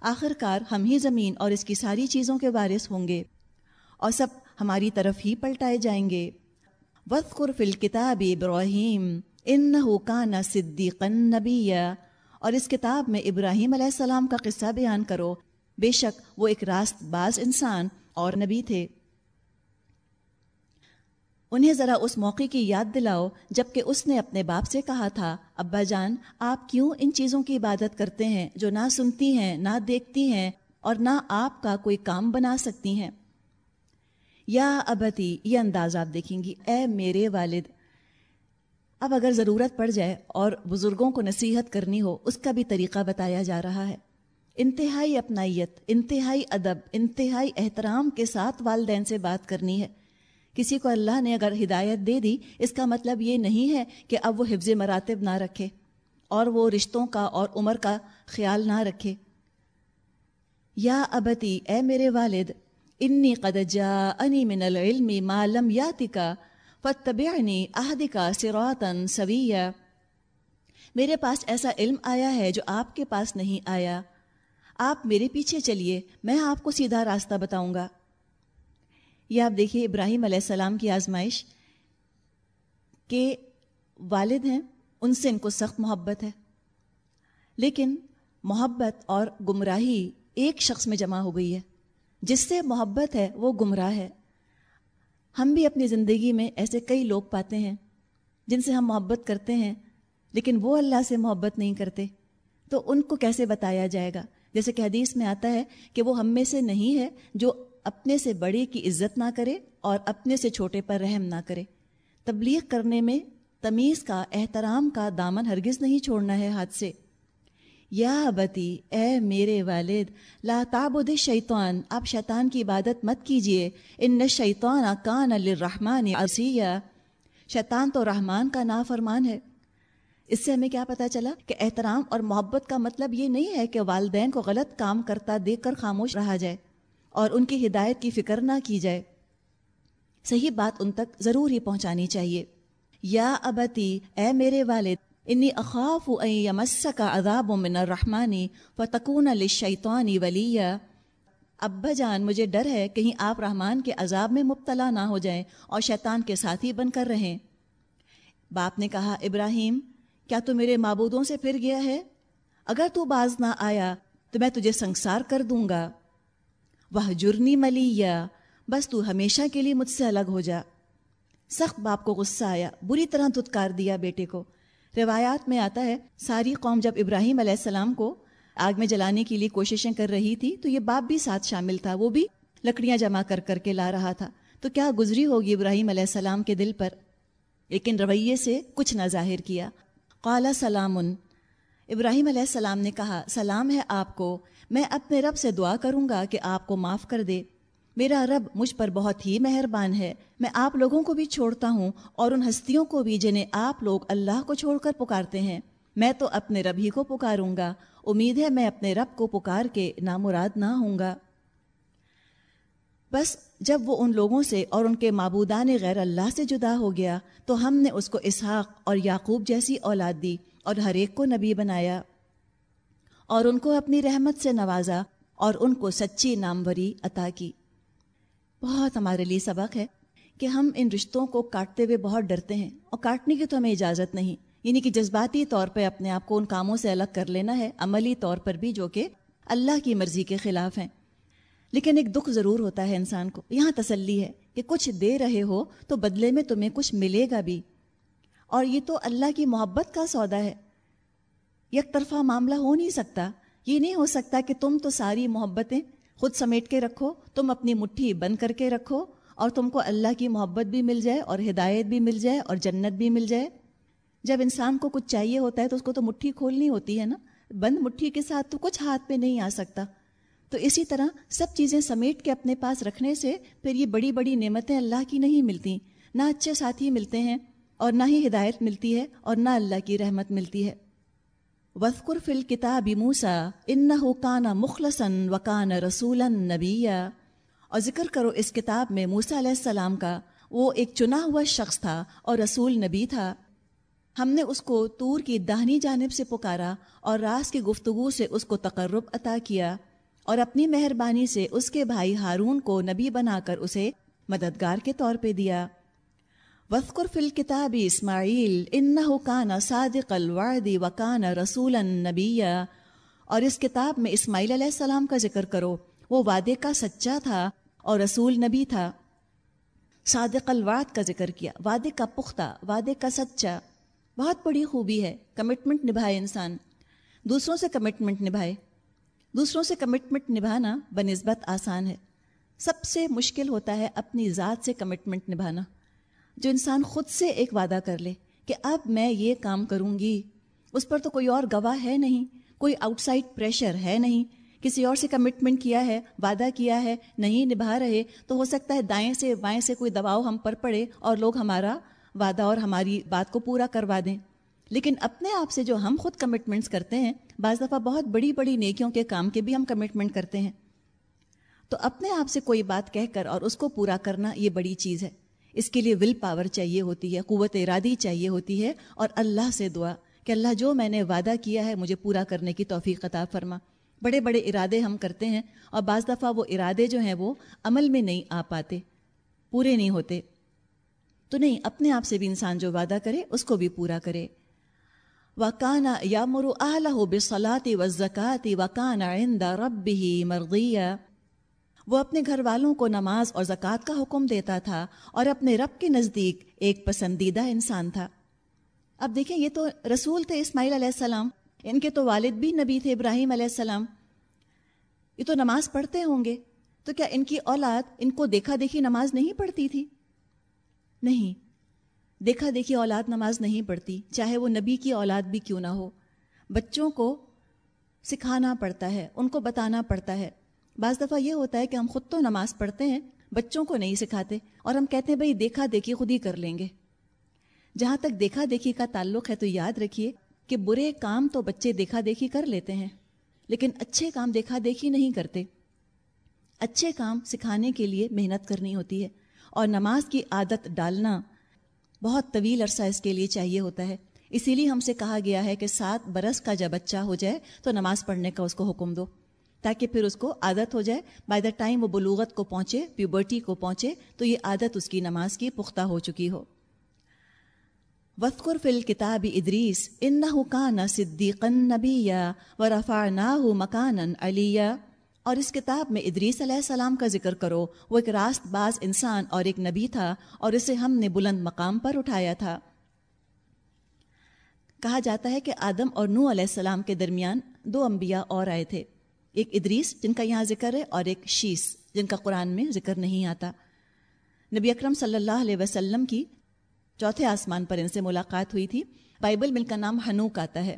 آخر کار ہم ہی زمین اور اس کی ساری چیزوں کے وارث ہوں گے اور سب ہماری طرف ہی پلٹائے جائیں گے۔ وذکر فی الکتاب ابراہیم انہو کان صدیقا نبیہ اور اس کتاب میں ابراہیم علیہ السلام کا قصہ بیان کرو۔ بے شک وہ ایک راست باز انسان اور نبی تھے۔ انہیں ذرا اس موقع کی یاد دلاؤ جبکہ اس نے اپنے باپ سے کہا تھا، ابا جان، آپ کیوں ان چیزوں کی عبادت کرتے ہیں جو نہ سنتی ہیں، نہ دیکھتی ہیں اور نہ آپ کا کوئی کام بنا سکتی ہیں؟ یا ابتی، یہ انداز آپ دیکھیں گی۔ اے میرے والد، اب اگر ضرورت پڑ جائے اور بزرگوں کو نصیحت کرنی ہو، اس کا بھی طریقہ بتایا جا رہا ہے۔ انتہائی اپنائیت، انتہائی ادب، انتہائی احترام کے ساتھ والدین سے بات کرنی ہے۔ کسی کو اللہ نے اگر ہدایت دے دی، اس کا مطلب یہ نہیں ہے کہ اب وہ حفظ مراتب نہ رکھے اور وہ رشتوں کا اور عمر کا خیال نہ رکھے۔ یا ابتی، اے میرے والد، انی قد جاءنی من العلم ما لم یاتکا فتبعنی اہدکا صراطا سویا۔ میرے پاس ایسا علم آیا ہے جو آپ کے پاس نہیں آیا۔ آپ میرے پیچھے چلیے، میں آپ کو سیدھا راستہ بتاؤں گا۔ یہ آپ دیکھیے ابراہیم علیہ السلام کی آزمائش کہ والد ہیں، ان سے ان کو سخت محبت ہے۔ لیکن محبت اور گمراہی ایک شخص میں جمع ہو گئی ہے۔ جس سے محبت ہے، وہ گمراہ ہے۔ ہم بھی اپنی زندگی میں ایسے کئی لوگ پاتے ہیں جن سے ہم محبت کرتے ہیں، لیکن وہ اللہ سے محبت نہیں کرتے۔ تو ان کو کیسے بتایا جائے گا؟ جیسے کہ حدیث میں آتا ہے کہ وہ ہم میں سے نہیں ہے جو اپنے سے بڑے کی عزت نہ کرے اور اپنے سے چھوٹے پر رحم نہ کرے۔ تبلیغ کرنے میں تمیز کا، احترام کا دامن ہرگز نہیں چھوڑنا ہے ہاتھ سے۔ یا بتی اے میرے والد، لا تعبد شیطان آپ شیطان کی عبادت مت کیجیے ان شیطان کان الرحمن عصیہ شیطان تو رحمان کا نافرمان ہے۔ اس سے ہمیں کیا پتہ چلا کہ احترام اور محبت کا مطلب یہ نہیں ہے کہ والدین کو غلط کام کرتا دیکھ کر خاموش رہا جائے۔ اور ان کی ہدایت کی فکر نہ کی جائے۔ صحیح بات ان تک ضرور ہی پہنچانی چاہیے۔ یا ابتی، اے میرے والد، انی اخاف ان یمسک عذاب من الرحمانی فتکون للشیطانی ولیہ۔ ابا جان، مجھے ڈر ہے کہیں آپ رحمان کے عذاب میں مبتلا نہ ہو جائیں اور شیطان کے ساتھی بن کر رہیں۔ باپ نے کہا، ابراہیم، کیا تو میرے معبودوں سے پھر گیا ہے؟ اگر تو باز نہ آیا، تو میں تجھے سنسار کر دوں گا۔ وہ جرنی ملیہ بس تو ہمیشہ کے لیے مجھ سے الگ ہو جا۔ سخت باپ کو غصہ آیا۔ بری طرح دھتکار دیا بیٹے کو۔ روایات میں آتا ہے، ساری قوم جب ابراہیم علیہ السلام کو آگ میں جلانے کے لیے کوششیں کر رہی تھی، تو یہ باپ بھی ساتھ شامل تھا۔ وہ بھی لکڑیاں جمع کر کر کے لا رہا تھا۔ تو کیا گزری ہوگی ابراہیم علیہ السلام کے دل پر؟ لیکن رویے سے کچھ نہ ظاہر کیا۔ قال سلام۔ ابراہیم علیہ السلام نے کہا، سلام ہے آپ کو۔ میں اپنے رب سے دعا کروں گا کہ آپ کو معاف کر دے۔ میرا رب مجھ پر بہت ہی مہربان ہے۔ میں آپ لوگوں کو بھی چھوڑتا ہوں اور ان ہستیوں کو بھی جنہیں آپ لوگ اللہ کو چھوڑ کر پکارتے ہیں۔ میں تو اپنے رب ہی کو پکاروں گا۔ امید ہے میں اپنے رب کو پکار کے نامراد نہ ہوں گا۔ بس جب وہ ان لوگوں سے اور ان کے معبودان غیر اللہ سے جدا ہو گیا تو ہم نے اس کو اسحاق اور یعقوب جیسی اولاد دی اور ہر ایک کو نبی بنایا۔ اور ان کو اپنی رحمت سے نوازا اور ان کو سچی ناموری عطا کی۔ بہت ہمارے لیے سبق ہے کہ ہم ان رشتوں کو کاٹتے ہوئے بہت ڈرتے ہیں اور کاٹنے کی تو ہمیں اجازت نہیں۔ یعنی کہ جذباتی طور پہ اپنے آپ کو ان کاموں سے الگ کر لینا ہے، عملی طور پر بھی جو کہ اللہ کی مرضی کے خلاف ہیں۔ لیکن ایک دکھ ضرور ہوتا ہے انسان کو۔ یہاں تسلی ہے کہ کچھ دے رہے ہو تو بدلے میں تمہیں کچھ ملے گا بھی۔ اور یہ تو اللہ کی محبت کا سودا ہے۔ یک طرفہ معاملہ ہو نہیں سکتا۔ یہ نہیں ہو سکتا کہ تم تو ساری محبتیں خود سمیٹ کے رکھو، تم اپنی مٹھی بند کر کے رکھو اور تم کو اللہ کی محبت بھی مل جائے اور ہدایت بھی مل جائے اور جنت بھی مل جائے۔ جب انسان کو کچھ چاہیے ہوتا ہے تو اس کو تو مٹھی کھولنی ہوتی ہے نا۔ بند مٹھی کے ساتھ تو کچھ ہاتھ پہ نہیں آ سکتا۔ تو اسی طرح سب چیزیں سمیٹ کے اپنے پاس رکھنے سے پھر یہ بڑی بڑی نعمتیں اللہ کی نہیں ملتی۔ نہ اچھے ساتھی ملتے ہیں اور نہ ہی ہدایت ملتی ہے اور نہ اللہ کی رحمت ملتی ہے۔ وسکر فل کتاب موسا ان کانا مخلصن وکان رسول نبیا اور ذکر کرو اس کتاب میں موسا علیہ السلام کا وہ ایک چنا ہوا شخص تھا اور رسول نبی تھا۔ ہم نے اس کو تور کی دہنی جانب سے پکارا اور راز کی گفتگو سے اس کو تقرب عطا کیا اور اپنی مہربانی سے اس کے بھائی ہارون کو نبی بنا کر اسے مددگار کے طور پہ دیا۔ وسکر فل کتاب اسماعیل ان کان صادق الوعد وکان رسول نبی اور اس کتاب میں اسماعیل علیہ السلام کا ذکر کرو، وہ وعدے کا سچا تھا اور رسول نبی تھا۔ صادق الوعد کا ذکر کیا، وعدے کا پختہ، وعدے کا سچا۔ بہت بڑی خوبی ہے کمٹمنٹ نبھائے انسان۔ دوسروں سے کمٹمنٹ نبھائے۔ دوسروں سے کمٹمنٹ نبھانا بنسبت آسان ہے۔ سب سے مشکل ہوتا ہے اپنی ذات سے کمٹمنٹ نبھانا۔ جو انسان خود سے ایک وعدہ کر لے کہ اب میں یہ کام کروں گی، اس پر تو کوئی اور گواہ ہے نہیں، کوئی آؤٹ سائڈ پریشر ہے نہیں، کسی اور سے کمٹمنٹ کیا ہے، وعدہ کیا ہے، نہیں نبھا رہے، تو ہو سکتا ہے دائیں سے بائیں سے کوئی دباؤ ہم پر پڑے اور لوگ ہمارا وعدہ اور ہماری بات کو پورا کروا دیں۔ لیکن اپنے آپ سے جو ہم خود کمٹمنٹس کرتے ہیں، بعض دفعہ بہت بڑی بڑی نیکیوں کے کام کے بھی ہم کمٹمنٹ کرتے ہیں۔ تو اپنے آپ سے کوئی بات کہہ کر اور اس کو پورا کرنا یہ بڑی چیز ہے۔ اس کے لیے ول پاور چاہیے ہوتی ہے، قوت ارادی چاہیے ہوتی ہے اور اللہ سے دعا کہ اللہ جو میں نے وعدہ کیا ہے مجھے پورا کرنے کی توفیق عطا فرما۔ بڑے بڑے ارادے ہم کرتے ہیں اور بعض دفعہ وہ ارادے جو ہیں وہ عمل میں نہیں آ پاتے، پورے نہیں ہوتے۔ تو نہیں، اپنے آپ سے بھی انسان جو وعدہ کرے اس کو بھی پورا کرے۔ وکانا یا مرو اہل ہو بصلاتی و زکاتی وکانا آئندہ رب ہی مرغیہ وہ اپنے گھر والوں کو نماز اور زکوٰۃ کا حکم دیتا تھا اور اپنے رب کے نزدیک ایک پسندیدہ انسان تھا۔ اب دیکھیں، یہ تو رسول تھے اسماعیل علیہ السلام، ان کے تو والد بھی نبی تھے ابراہیم علیہ السلام۔ یہ تو نماز پڑھتے ہوں گے، تو کیا ان کی اولاد ان کو دیکھا دیکھی نماز نہیں پڑھتی تھی؟ نہیں، دیکھا دیکھی اولاد نماز نہیں پڑھتی، چاہے وہ نبی کی اولاد بھی کیوں نہ ہو۔ بچوں کو سکھانا پڑتا ہے، ان کو بتانا پڑتا ہے۔ بعض دفعہ یہ ہوتا ہے کہ ہم خود تو نماز پڑھتے ہیں، بچوں کو نہیں سکھاتے، اور ہم کہتے ہیں، بھائی، دیکھا دیکھی خود ہی کر لیں گے۔ جہاں تک دیکھا دیکھی کا تعلق ہے تو یاد رکھیے کہ برے کام تو بچے دیکھا دیکھی کر لیتے ہیں، لیکن اچھے کام دیکھا دیکھی نہیں کرتے۔ اچھے کام سکھانے کے لیے محنت کرنی ہوتی ہے، اور نماز کی عادت ڈالنا بہت طویل عرصہ اس کے لیے چاہیے ہوتا ہے۔ اسی لیے ہم سے کہا گیا ہے کہ سات برس کا جب بچہ ہو جائے تو نماز پڑھنے کا اس کو حکم دو۔ تاکہ پھر اس کو عادت ہو جائے۔ بائی دا ٹائم وہ بلوغت کو پہنچے پیوبرٹی کو پہنچے، تو یہ عادت اس کی نماز کی پختہ ہو چکی ہو۔ وفقر فل کتاب ادریس ان نہ صدیقن نبی یا و رفا نہ مکان علیہ اور اس کتاب میں ادریس علیہ السلام کا ذکر کرو، وہ ایک راست باز انسان اور ایک نبی تھا، اور اسے ہم نے بلند مقام پر اٹھایا تھا۔ کہا جاتا ہے کہ آدم اور نو علیہ السلام کے درمیان دو انبیاء اور آئے تھے۔ ایک ادریس جن کا یہاں ذکر ہے اور ایک شیس جن کا قرآن میں ذکر نہیں آتا۔ نبی اکرم صلی اللہ علیہ وسلم کی چوتھے آسمان پر ان سے ملاقات ہوئی تھی۔ بائبل مل کا نام حنوک آتا ہے۔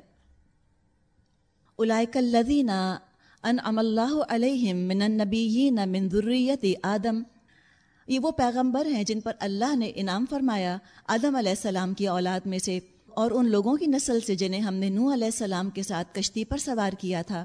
الائک الذین ان اللہ علیہم من النبیین من ذریت آدم۔ یہ وہ پیغمبر ہیں جن پر اللہ نے انعام فرمایا آدم علیہ السلام کی اولاد میں سے اور ان لوگوں کی نسل سے جنہیں ہم نے نو علیہ السلام کے ساتھ کشتی پر سوار کیا تھا۔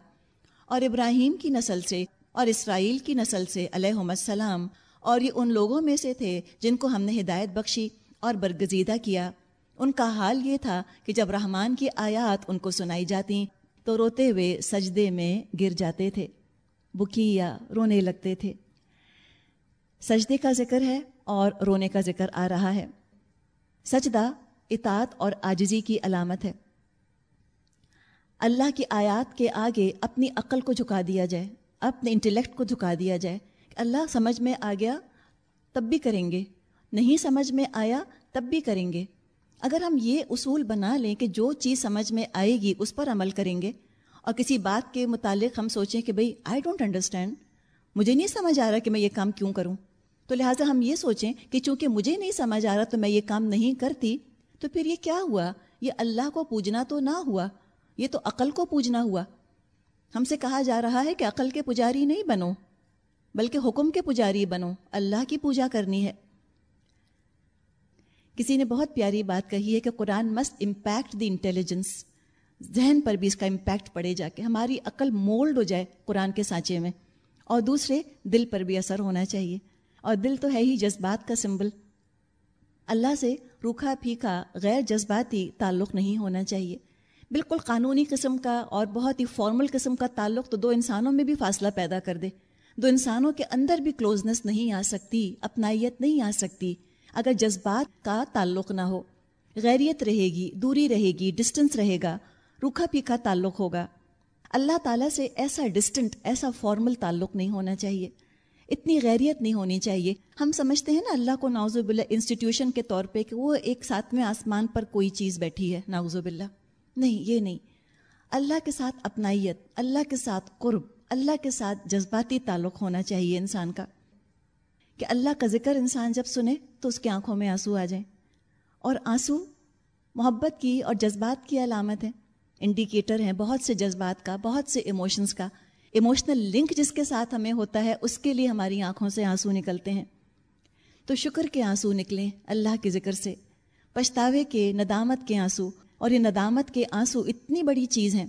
اور ابراہیم کی نسل سے اور اسرائیل کی نسل سے علیہ السلام، اور یہ ان لوگوں میں سے تھے جن کو ہم نے ہدایت بخشی اور برگزیدہ کیا۔ ان کا حال یہ تھا کہ جب رحمان کی آیات ان کو سنائی جاتی تو روتے ہوئے سجدے میں گر جاتے تھے بکیا رونے لگتے تھے۔ سجدے کا ذکر ہے اور رونے کا ذکر آ رہا ہے۔ سجدہ اطاعت اور آجزی کی علامت ہے۔ اللہ کی آیات کے آگے اپنی عقل کو جھکا دیا جائے، اپنے انٹلیکٹ کو جھکا دیا جائے۔ کہ اللہ سمجھ میں آ گیا، تب بھی کریں گے۔ نہیں سمجھ میں آیا، تب بھی کریں گے۔ اگر ہم یہ اصول بنا لیں کہ جو چیز سمجھ میں آئے گی، اس پر عمل کریں گے۔ اور کسی بات کے متعلق ہم سوچیں کہ بھئی آئی ڈونٹ انڈرسٹینڈ مجھے نہیں سمجھ آ رہا کہ میں یہ کام کیوں کروں۔ تو لہٰذا ہم یہ سوچیں کہ چونکہ مجھے نہیں سمجھ آ رہا تو میں یہ کام نہیں کرتی، تو پھر یہ کیا ہوا؟ یہ اللہ کو پوجنا تو نہ ہوا۔ یہ تو عقل کو پوجنا ہوا۔ ہم سے کہا جا رہا ہے کہ عقل کے پجاری نہیں بنو، بلکہ حکم کے پجاری بنو۔ اللہ کی پوجا کرنی ہے۔ کسی نے بہت پیاری بات کہی ہے کہ Quran must impact the intelligence ذہن پر بھی اس کا امپیکٹ پڑے جا کے ہماری عقل مولڈ ہو جائے قرآن کے سانچے میں۔ اور دوسرے، دل پر بھی اثر ہونا چاہیے۔ اور دل تو ہے ہی جذبات کا سمبل اللہ سے روکھا پھیکا غیر جذباتی تعلق نہیں ہونا چاہیے۔ بالکل قانونی قسم کا اور بہت ہی فارمل قسم کا تعلق تو دو انسانوں میں بھی فاصلہ پیدا کر دے۔ دو انسانوں کے اندر بھی کلوزنس نہیں آ سکتی، اپنائیت نہیں آ سکتی۔ اگر جذبات کا تعلق نہ ہو، غیریت رہے گی، دوری رہے گی ڈسٹنس رہے گا، روکھا پھیکا تعلق ہوگا۔ اللہ تعالیٰ سے ایسا ڈسٹنٹ ایسا فارمل تعلق نہیں ہونا چاہیے۔ اتنی غیریت نہیں ہونی چاہیے۔ ہم سمجھتے ہیں نا، اللہ کو ناوز باللہ انسٹیٹیوشن کے طور پہ کہ وہ ایک ساتھ میں آسمان پر کوئی چیز بیٹھی ہے ناوز باللہ۔ نہیں، یہ نہیں۔ اللہ کے ساتھ اپنائیت، اللہ کے ساتھ قرب، اللہ کے ساتھ جذباتی تعلق ہونا چاہیے انسان کا۔ کہ اللہ کا ذکر انسان جب سنے تو اس کی آنکھوں میں آنسو آ جائیں۔ اور آنسو محبت کی اور جذبات کی علامت ہے۔ انڈیکیٹر ہیں بہت سے جذبات کا، بہت سے ایموشنس کا۔ ایموشنل لنک جس کے ساتھ ہمیں ہوتا ہے، اس کے لیے ہماری آنکھوں سے آنسو نکلتے ہیں۔ تو شکر کے آنسو نکلیں اللہ کے ذکر سے۔ پچھتاوے کے، ندامت کے آنسو اور یہ ندامت کے آنسو اتنی بڑی چیز ہیں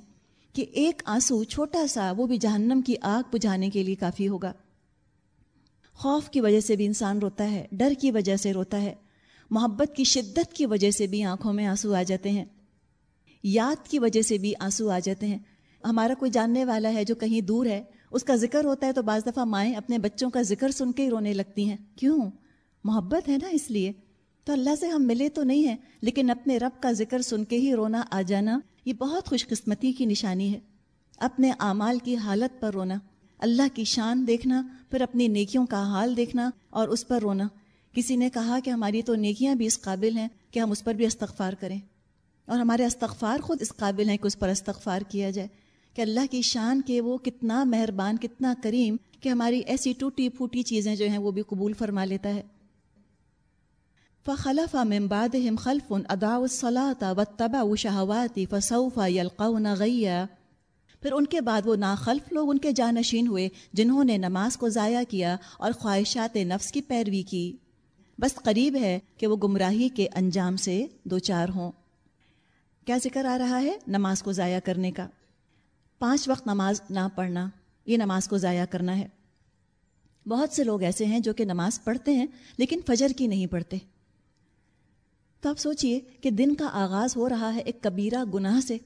کہ ایک آنسو چھوٹا سا وہ بھی جہنم کی آگ بجھانے کے لیے کافی ہوگا۔ خوف کی وجہ سے بھی انسان روتا ہے، ڈر کی وجہ سے روتا ہے۔ محبت کی شدت کی وجہ سے بھی آنکھوں میں آنسو آ جاتے ہیں۔ یاد کی وجہ سے بھی آنسو آ جاتے ہیں۔ ہمارا کوئی جاننے والا ہے جو کہیں دور ہے، اس کا ذکر ہوتا ہے تو بعض دفعہ مائیں اپنے بچوں کا ذکر سن کے ہی رونے لگتی ہیں۔ کیوں؟ محبت ہے نا اس لیے۔ تو اللہ سے ہم ملے تو نہیں ہیں، لیکن اپنے رب کا ذکر سن کے ہی رونا آ جانا، یہ بہت خوش قسمتی کی نشانی ہے۔ اپنے اعمال کی حالت پر رونا، اللہ کی شان دیکھنا، پھر اپنی نیکیوں کا حال دیکھنا اور اس پر رونا۔ کسی نے کہا کہ ہماری تو نیکیاں بھی اس قابل ہیں کہ ہم اس پر بھی استغفار کریں۔ اور ہمارے استغفار خود اس قابل ہیں کہ اس پر استغفار کیا جائے۔ کہ اللہ کی شان کے وہ کتنا مہربان، کتنا کریم کہ ہماری ایسی ٹوٹی پھوٹی چیزیں جو ہیں وہ بھی قبول فرما لیتا ہے۔ فخلف من بعدهم خلف اداء الصلاة واتبعوا شهوات فسوف يلقون غيا. پھر ان کے بعد وہ ناخلف لوگ ان کے جانشین ہوئے جنہوں نے نماز کو ضائع کیا اور خواہشات نفس کی پیروی کی۔ بس قریب ہے کہ وہ گمراہی کے انجام سے دو چار ہوں۔ کیا ذکر آ رہا ہے نماز کو ضائع کرنے کا؟ پانچ وقت نماز نہ پڑھنا، یہ نماز کو ضائع کرنا ہے۔ بہت سے لوگ ایسے ہیں جو کہ نماز پڑھتے ہیں لیکن فجر کی نہیں پڑھتے۔ تو آپ سوچئے کہ دن کا آغاز ہو رہا ہے ایک کبیرہ گناہ سے۔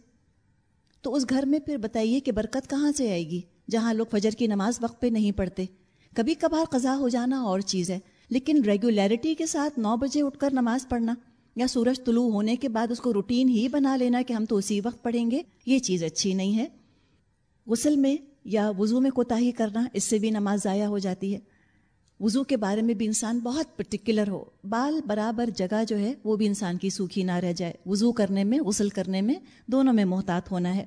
تو اس گھر میں پھر بتائیے کہ برکت کہاں سے آئے گی جہاں لوگ فجر کی نماز وقت پہ نہیں پڑھتے۔ کبھی کبھار قضا ہو جانا اور چیز ہے، لیکن ریگولیرٹی کے ساتھ نو بجے اٹھ کر نماز پڑھنا یا سورج طلوع ہونے کے بعد اس کو روٹین ہی بنا لینا کہ ہم تو اسی وقت پڑھیں گے، یہ چیز اچھی نہیں ہے۔ غسل میں یا وضو میں کوتاہی کرنا، اس سے بھی نماز ضائع ہو جاتی ہے۔ وضو کے بارے میں بھی انسان بہت پرٹیکولر ہو۔ بال برابر جگہ جو ہے، وہ بھی انسان کی سوکھی نہ رہ جائے۔ وضو کرنے میں، غسل کرنے میں دونوں میں محتاط ہونا ہے۔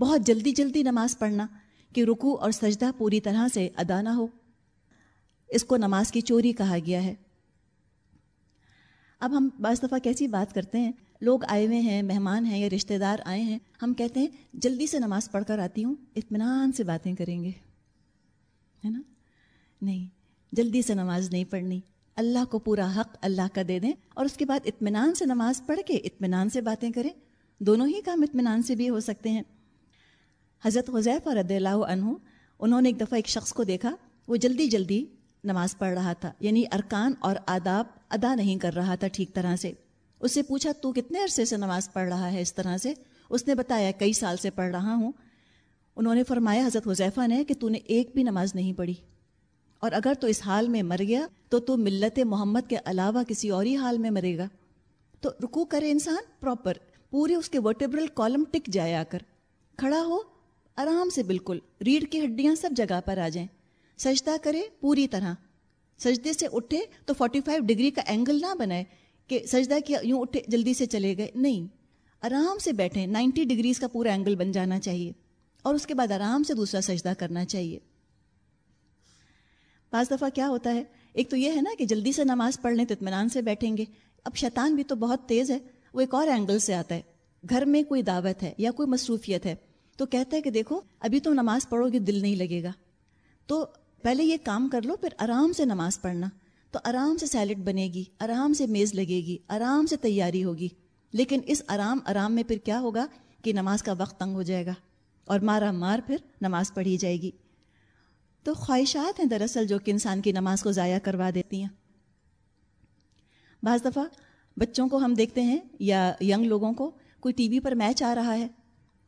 بہت جلدی جلدی نماز پڑھنا، کہ رکو اور سجدہ پوری طرح سے ادا نہ ہو۔ اس کو نماز کی چوری کہا گیا ہے۔ اب ہم بعض دفعہ کیسی بات کرتے ہیں؟ لوگ آئے ہوئے ہیں، مہمان ہیں یا رشتہ دار آئے ہیں۔ ہم کہتے ہیں، جلدی سے نماز پڑھ کر آتی ہوں، اطمینان سے باتیں کریں گے۔ ہے نا؟ نہیں۔ جلدی سے نماز نہیں پڑھنی۔ اللہ کو پورا حق اللہ کا دے دیں اور اس کے بعد اطمینان سے نماز پڑھ کے اطمینان سے باتیں کریں۔ دونوں ہی کام اطمینان سے بھی ہو سکتے ہیں۔ حضرت حضیف رضی اللہ عنہ، انہوں نے ایک دفعہ ایک شخص کو دیکھا، وہ جلدی جلدی نماز پڑھ رہا تھا یعنی ارکان اور آداب ادا نہیں کر رہا تھا ٹھیک طرح سے۔ اس سے پوچھا، تو کتنے عرصے سے نماز پڑھ رہا ہے اس طرح سے؟ اس نے بتایا، کئی سال سے پڑھ رہا ہوں۔ انہوں نے فرمایا، حضرت حضیفہ نے کہ تو نے ایک بھی نماز نہیں پڑھی۔ اور اگر تو اس حال میں مر گیا تو تو ملت محمد کے علاوہ کسی اور ہی حال میں مرے گا۔ تو رکو کرے انسان پراپر پورے اس کے ورٹیبرل کالم ٹک جائے آ کر۔ کھڑا ہو، آرام سے بالکل، ریڑھ کی ہڈیاں سب جگہ پر آ جائیں۔ سجدہ کرے پوری طرح۔ سجدے سے اٹھے تو 45 ڈگری کا اینگل نہ بنائے کہ سجدہ کیا، یوں اٹھے، جلدی سے چلے گئے۔ نہیں، آرام سے بیٹھیں 90 ڈگریز کا پورا اینگل بن جانا چاہیے۔ اور اس کے بعد آرام سے دوسرا سجدہ کرنا چاہیے۔ بعض دفعہ کیا ہوتا ہے؟ ایک تو یہ ہے نا کہ جلدی سے نماز پڑھ لیں تو اطمینان سے بیٹھیں گے۔ اب شیطان بھی تو بہت تیز ہے، وہ ایک اور اینگل سے آتا ہے۔ گھر میں کوئی دعوت ہے یا کوئی مصروفیت ہے، تو کہتا ہے کہ دیکھو، ابھی تم نماز پڑھو گے، دل نہیں لگے گا۔ تو پہلے یہ کام کر لو، پھر آرام سے نماز پڑھنا۔ تو آرام سے سیلڈ بنے گی، آرام سے میز لگے گی، آرام سے تیاری ہوگی۔ لیکن اس آرام آرام میں پھر کیا ہوگا؟ کہ نماز کا وقت تنگ ہو جائے گا۔ اور مارا مار پھر نماز پڑھی جائے گی۔ تو خواہشات ہیں دراصل جو کہ انسان کی نماز کو ضائع کروا دیتی ہیں۔ بعض دفعہ بچوں کو ہم دیکھتے ہیں یا ینگ لوگوں کو کوئی ٹی وی پر میچ آ رہا ہے۔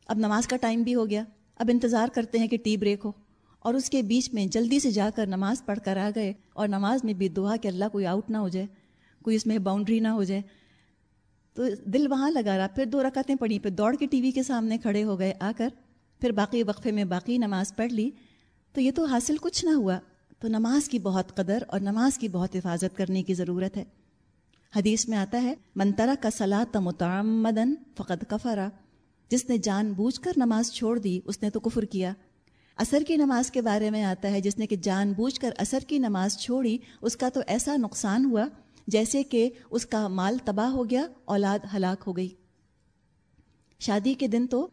اب نماز کا ٹائم بھی ہو گیا۔ اب انتظار کرتے ہیں کہ ٹی بریک ہو اور اس کے بیچ میں جلدی سے جا کر نماز پڑھ کر آ گئے اور نماز میں بھی دعا کہ اللہ کوئی آؤٹ نہ ہو جائے، کوئی اس میں باؤنڈری نہ ہو جائے۔ تو دل وہاں لگا رہا، پھر دو رکعتیں پڑھی پھر دوڑ کے ٹی وی کے سامنے کھڑے ہو گئے، آ کر پھر باقی وقفے میں باقی نماز پڑھ لی۔ تو یہ تو حاصل کچھ نہ ہوا۔ تو نماز کی بہت قدر اور نماز کی بہت حفاظت کرنے کی ضرورت ہے۔ حدیث میں آتا ہے منترا کا صلاح تمتام فقط کفرا جس نے جان بوجھ کر نماز چھوڑ دی، اس نے تو کفر کیا۔ اثر کی نماز کے بارے میں آتا ہے، جس نے کہ جان بوجھ کر اثر کی نماز چھوڑی، اس کا تو ایسا نقصان ہوا جیسے کہ اس کا مال تباہ ہو گیا، اولاد ہلاک ہو گئی۔ شادی کے دن تو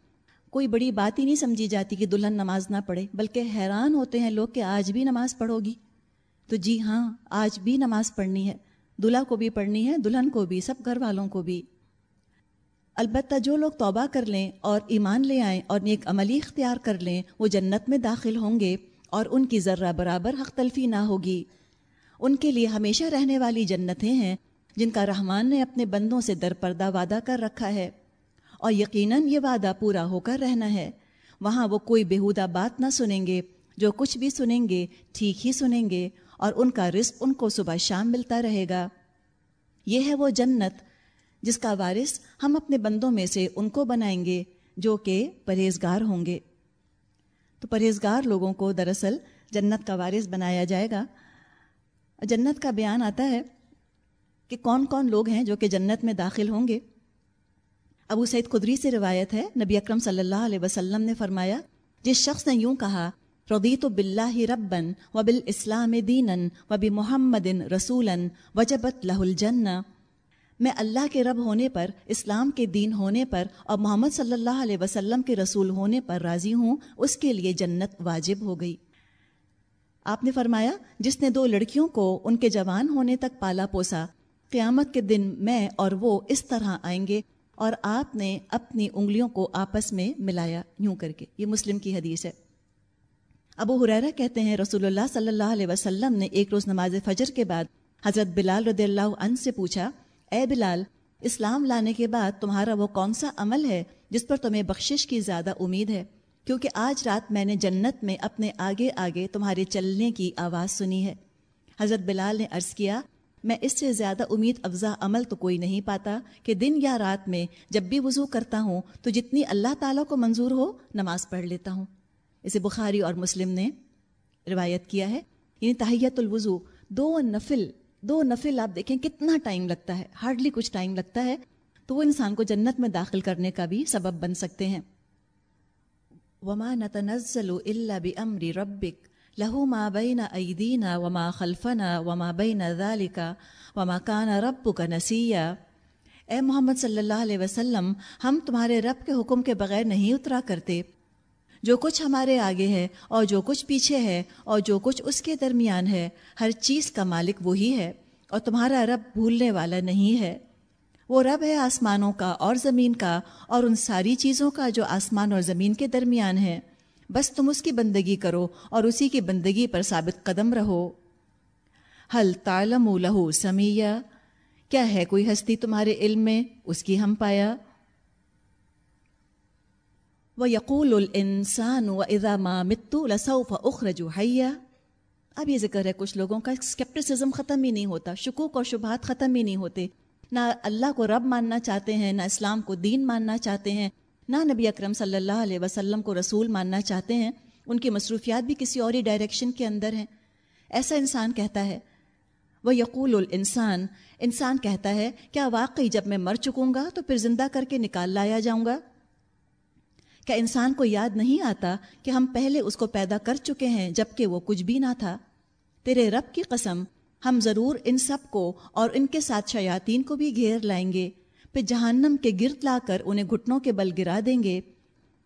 کوئی بڑی بات ہی نہیں سمجھی جاتی کہ دلہن نماز نہ پڑھے، بلکہ حیران ہوتے ہیں لوگ کہ آج بھی نماز پڑھو گی۔ تو جی ہاں آج بھی نماز پڑھنی ہے۔ دلہا کو بھی پڑھنی ہے، دلہن کو بھی، سب گھر والوں کو بھی۔ البتہ جو لوگ توبہ کر لیں اور ایمان لے آئیں اور نیک عملی اختیار کر لیں، وہ جنت میں داخل ہوں گے اور ان کی ذرہ برابر حق تلفی نہ ہوگی۔ ان کے لیے ہمیشہ رہنے والی جنتیں ہیں جن کا رحمان نے اپنے بندوں سے در پردہ وعدہ کر رکھا ہے۔ اور یقیناً یہ وعدہ پورا ہو کر رہنا ہے۔ وہاں وہ کوئی بےحودہ بات نہ سنیں گے، جو کچھ بھی سنیں گے، ٹھیک ہی سنیں گے اور ان کا رزق ان کو صبح شام ملتا رہے گا۔ یہ ہے وہ جنت، جس کا وارث ہم اپنے بندوں میں سے ان کو بنائیں گے، جو کہ پرہیزگار ہوں گے۔ تو پرہیزگار لوگوں کو دراصل جنت کا وارث بنایا جائے گا۔ جنت کا بیان آتا ہے کہ کون کون لوگ ہیں جو کہ جنت میں داخل ہوں گے۔ ابو سعید قدری سے روایت ہے، نبی اکرم صلی اللہ علیہ وسلم نے فرمایا، جس شخص نے یوں کہا ردیت بلّہ ربن و بال اسلام دین و بی محمد رسول وجبت لہ الجن میں اللہ کے رب ہونے پر، اسلام کے دین ہونے پر اور محمد صلی اللہ علیہ وسلم کے رسول ہونے پر راضی ہوں، اس کے لیے جنت واجب ہو گئی۔ آپ نے فرمایا، جس نے دو لڑکیوں کو ان کے جوان ہونے تک پالا پوسا، قیامت کے دن میں اور وہ اس طرح آئیں گے۔ اور آپ نے اپنی انگلیوں کو آپس میں ملایا یوں کر کے۔ یہ مسلم کی حدیث ہے۔ ابو حریرہ کہتے ہیں، رسول اللہ صلی اللہ علیہ وسلم نے ایک روز نماز فجر کے بعد حضرت بلال رضی اللہ عنہ سے پوچھا، اے بلال، اسلام لانے کے بعد تمہارا وہ کون سا عمل ہے جس پر تمہیں بخشش کی زیادہ امید ہے؟ کیونکہ آج رات میں نے جنت میں اپنے آگے آگے تمہارے چلنے کی آواز سنی ہے۔ حضرت بلال نے عرض کیا میں اس سے زیادہ امید افزا عمل تو کوئی نہیں پاتا کہ دن یا رات میں جب بھی وضو کرتا ہوں تو جتنی اللہ تعالیٰ کو منظور ہو نماز پڑھ لیتا ہوں۔ اسے بخاری اور مسلم نے روایت کیا ہے۔ یعنی تحیت الوضو، دو نفل دو نفل آپ دیکھیں کتنا ٹائم لگتا ہے، ہارڈلی کچھ ٹائم لگتا ہے۔ تو وہ انسان کو جنت میں داخل کرنے کا بھی سبب بن سکتے ہیں۔ وما نتنزل الا بامر ربک له ما بین ایدینا وما خلفنا وما بین ذلك وما كان ربک نسیا اے محمد صلی اللہ علیہ وسلم، ہم تمہارے رب کے حکم کے بغیر نہیں اترا کرتے۔ جو کچھ ہمارے آگے ہے اور جو کچھ پیچھے ہے اور جو کچھ اس کے درمیان ہے، ہر چیز کا مالک وہی ہے اور تمہارا رب بھولنے والا نہیں ہے۔ وہ رب ہے آسمانوں کا اور زمین کا اور ان ساری چیزوں کا جو آسمان اور زمین کے درمیان ہے۔ بس تم اس کی بندگی کرو اور اسی کی بندگی پر ثابت قدم رہو۔ حل تالم لہو سمیہ کیا ہے کوئی ہستی تمہارے علم میں؟ اس کی ہم پایا۔ وہ یقول السان و اضامہ متو لسوف اخرج حیا اب یہ ذکر ہے، کچھ لوگوں کا اسکیپٹسزم ختم ہی نہیں ہوتا، شکوک اور شبہات ختم ہی نہیں ہوتے۔ نہ اللہ کو رب ماننا چاہتے ہیں، نہ اسلام کو دین ماننا چاہتے ہیں۔ نہ نبی اکرم صلی اللہ علیہ وسلم کو رسول ماننا چاہتے ہیں، ان کی مصروفیات بھی کسی اور ہی ڈائریکشن کے اندر ہیں۔ ایسا انسان کہتا ہے۔ وہ یقول الانسان، انسان کہتا ہے، کیا واقعی جب میں مر چکوں گا تو پھر زندہ کر کے نکال لایا جاؤں گا؟ کیا انسان کو یاد نہیں آتا کہ ہم پہلے اس کو پیدا کر چکے ہیں جبکہ وہ کچھ بھی نہ تھا؟ تیرے رب کی قسم، ہم ضرور ان سب کو اور ان کے ساتھ شیاطین کو بھی گھیر لائیں گے۔ پھر جہنم کے گرد لا کر انہیں گھٹنوں کے بل گرا دیں گے۔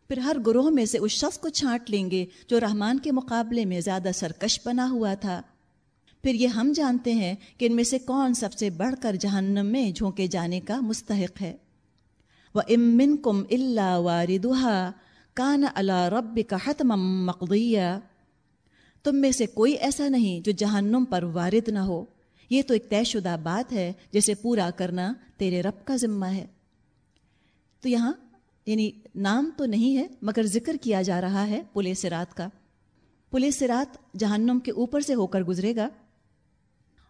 پھر ہر گروہ میں سے اس شخص کو چھانٹ لیں گے جو رحمان کے مقابلے میں زیادہ سرکش بنا ہوا تھا۔ پھر یہ ہم جانتے ہیں کہ ان میں سے کون سب سے بڑھ کر جہنم میں جھونکے جانے کا مستحق ہے۔ و امن کم اللہ واردہ کان اللہ رب کا حتم مقدیہ تم میں سے کوئی ایسا نہیں جو جہنم پر وارد نہ ہو۔ یہ تو ایک طے شدہ بات ہے جسے پورا کرنا تیرے رب کا ذمہ ہے۔ تو یہاں یعنی نام تو نہیں ہے، مگر ذکر کیا جا رہا ہے پل سرات کا۔ پل سرات جہنم کے اوپر سے ہو کر گزرے گا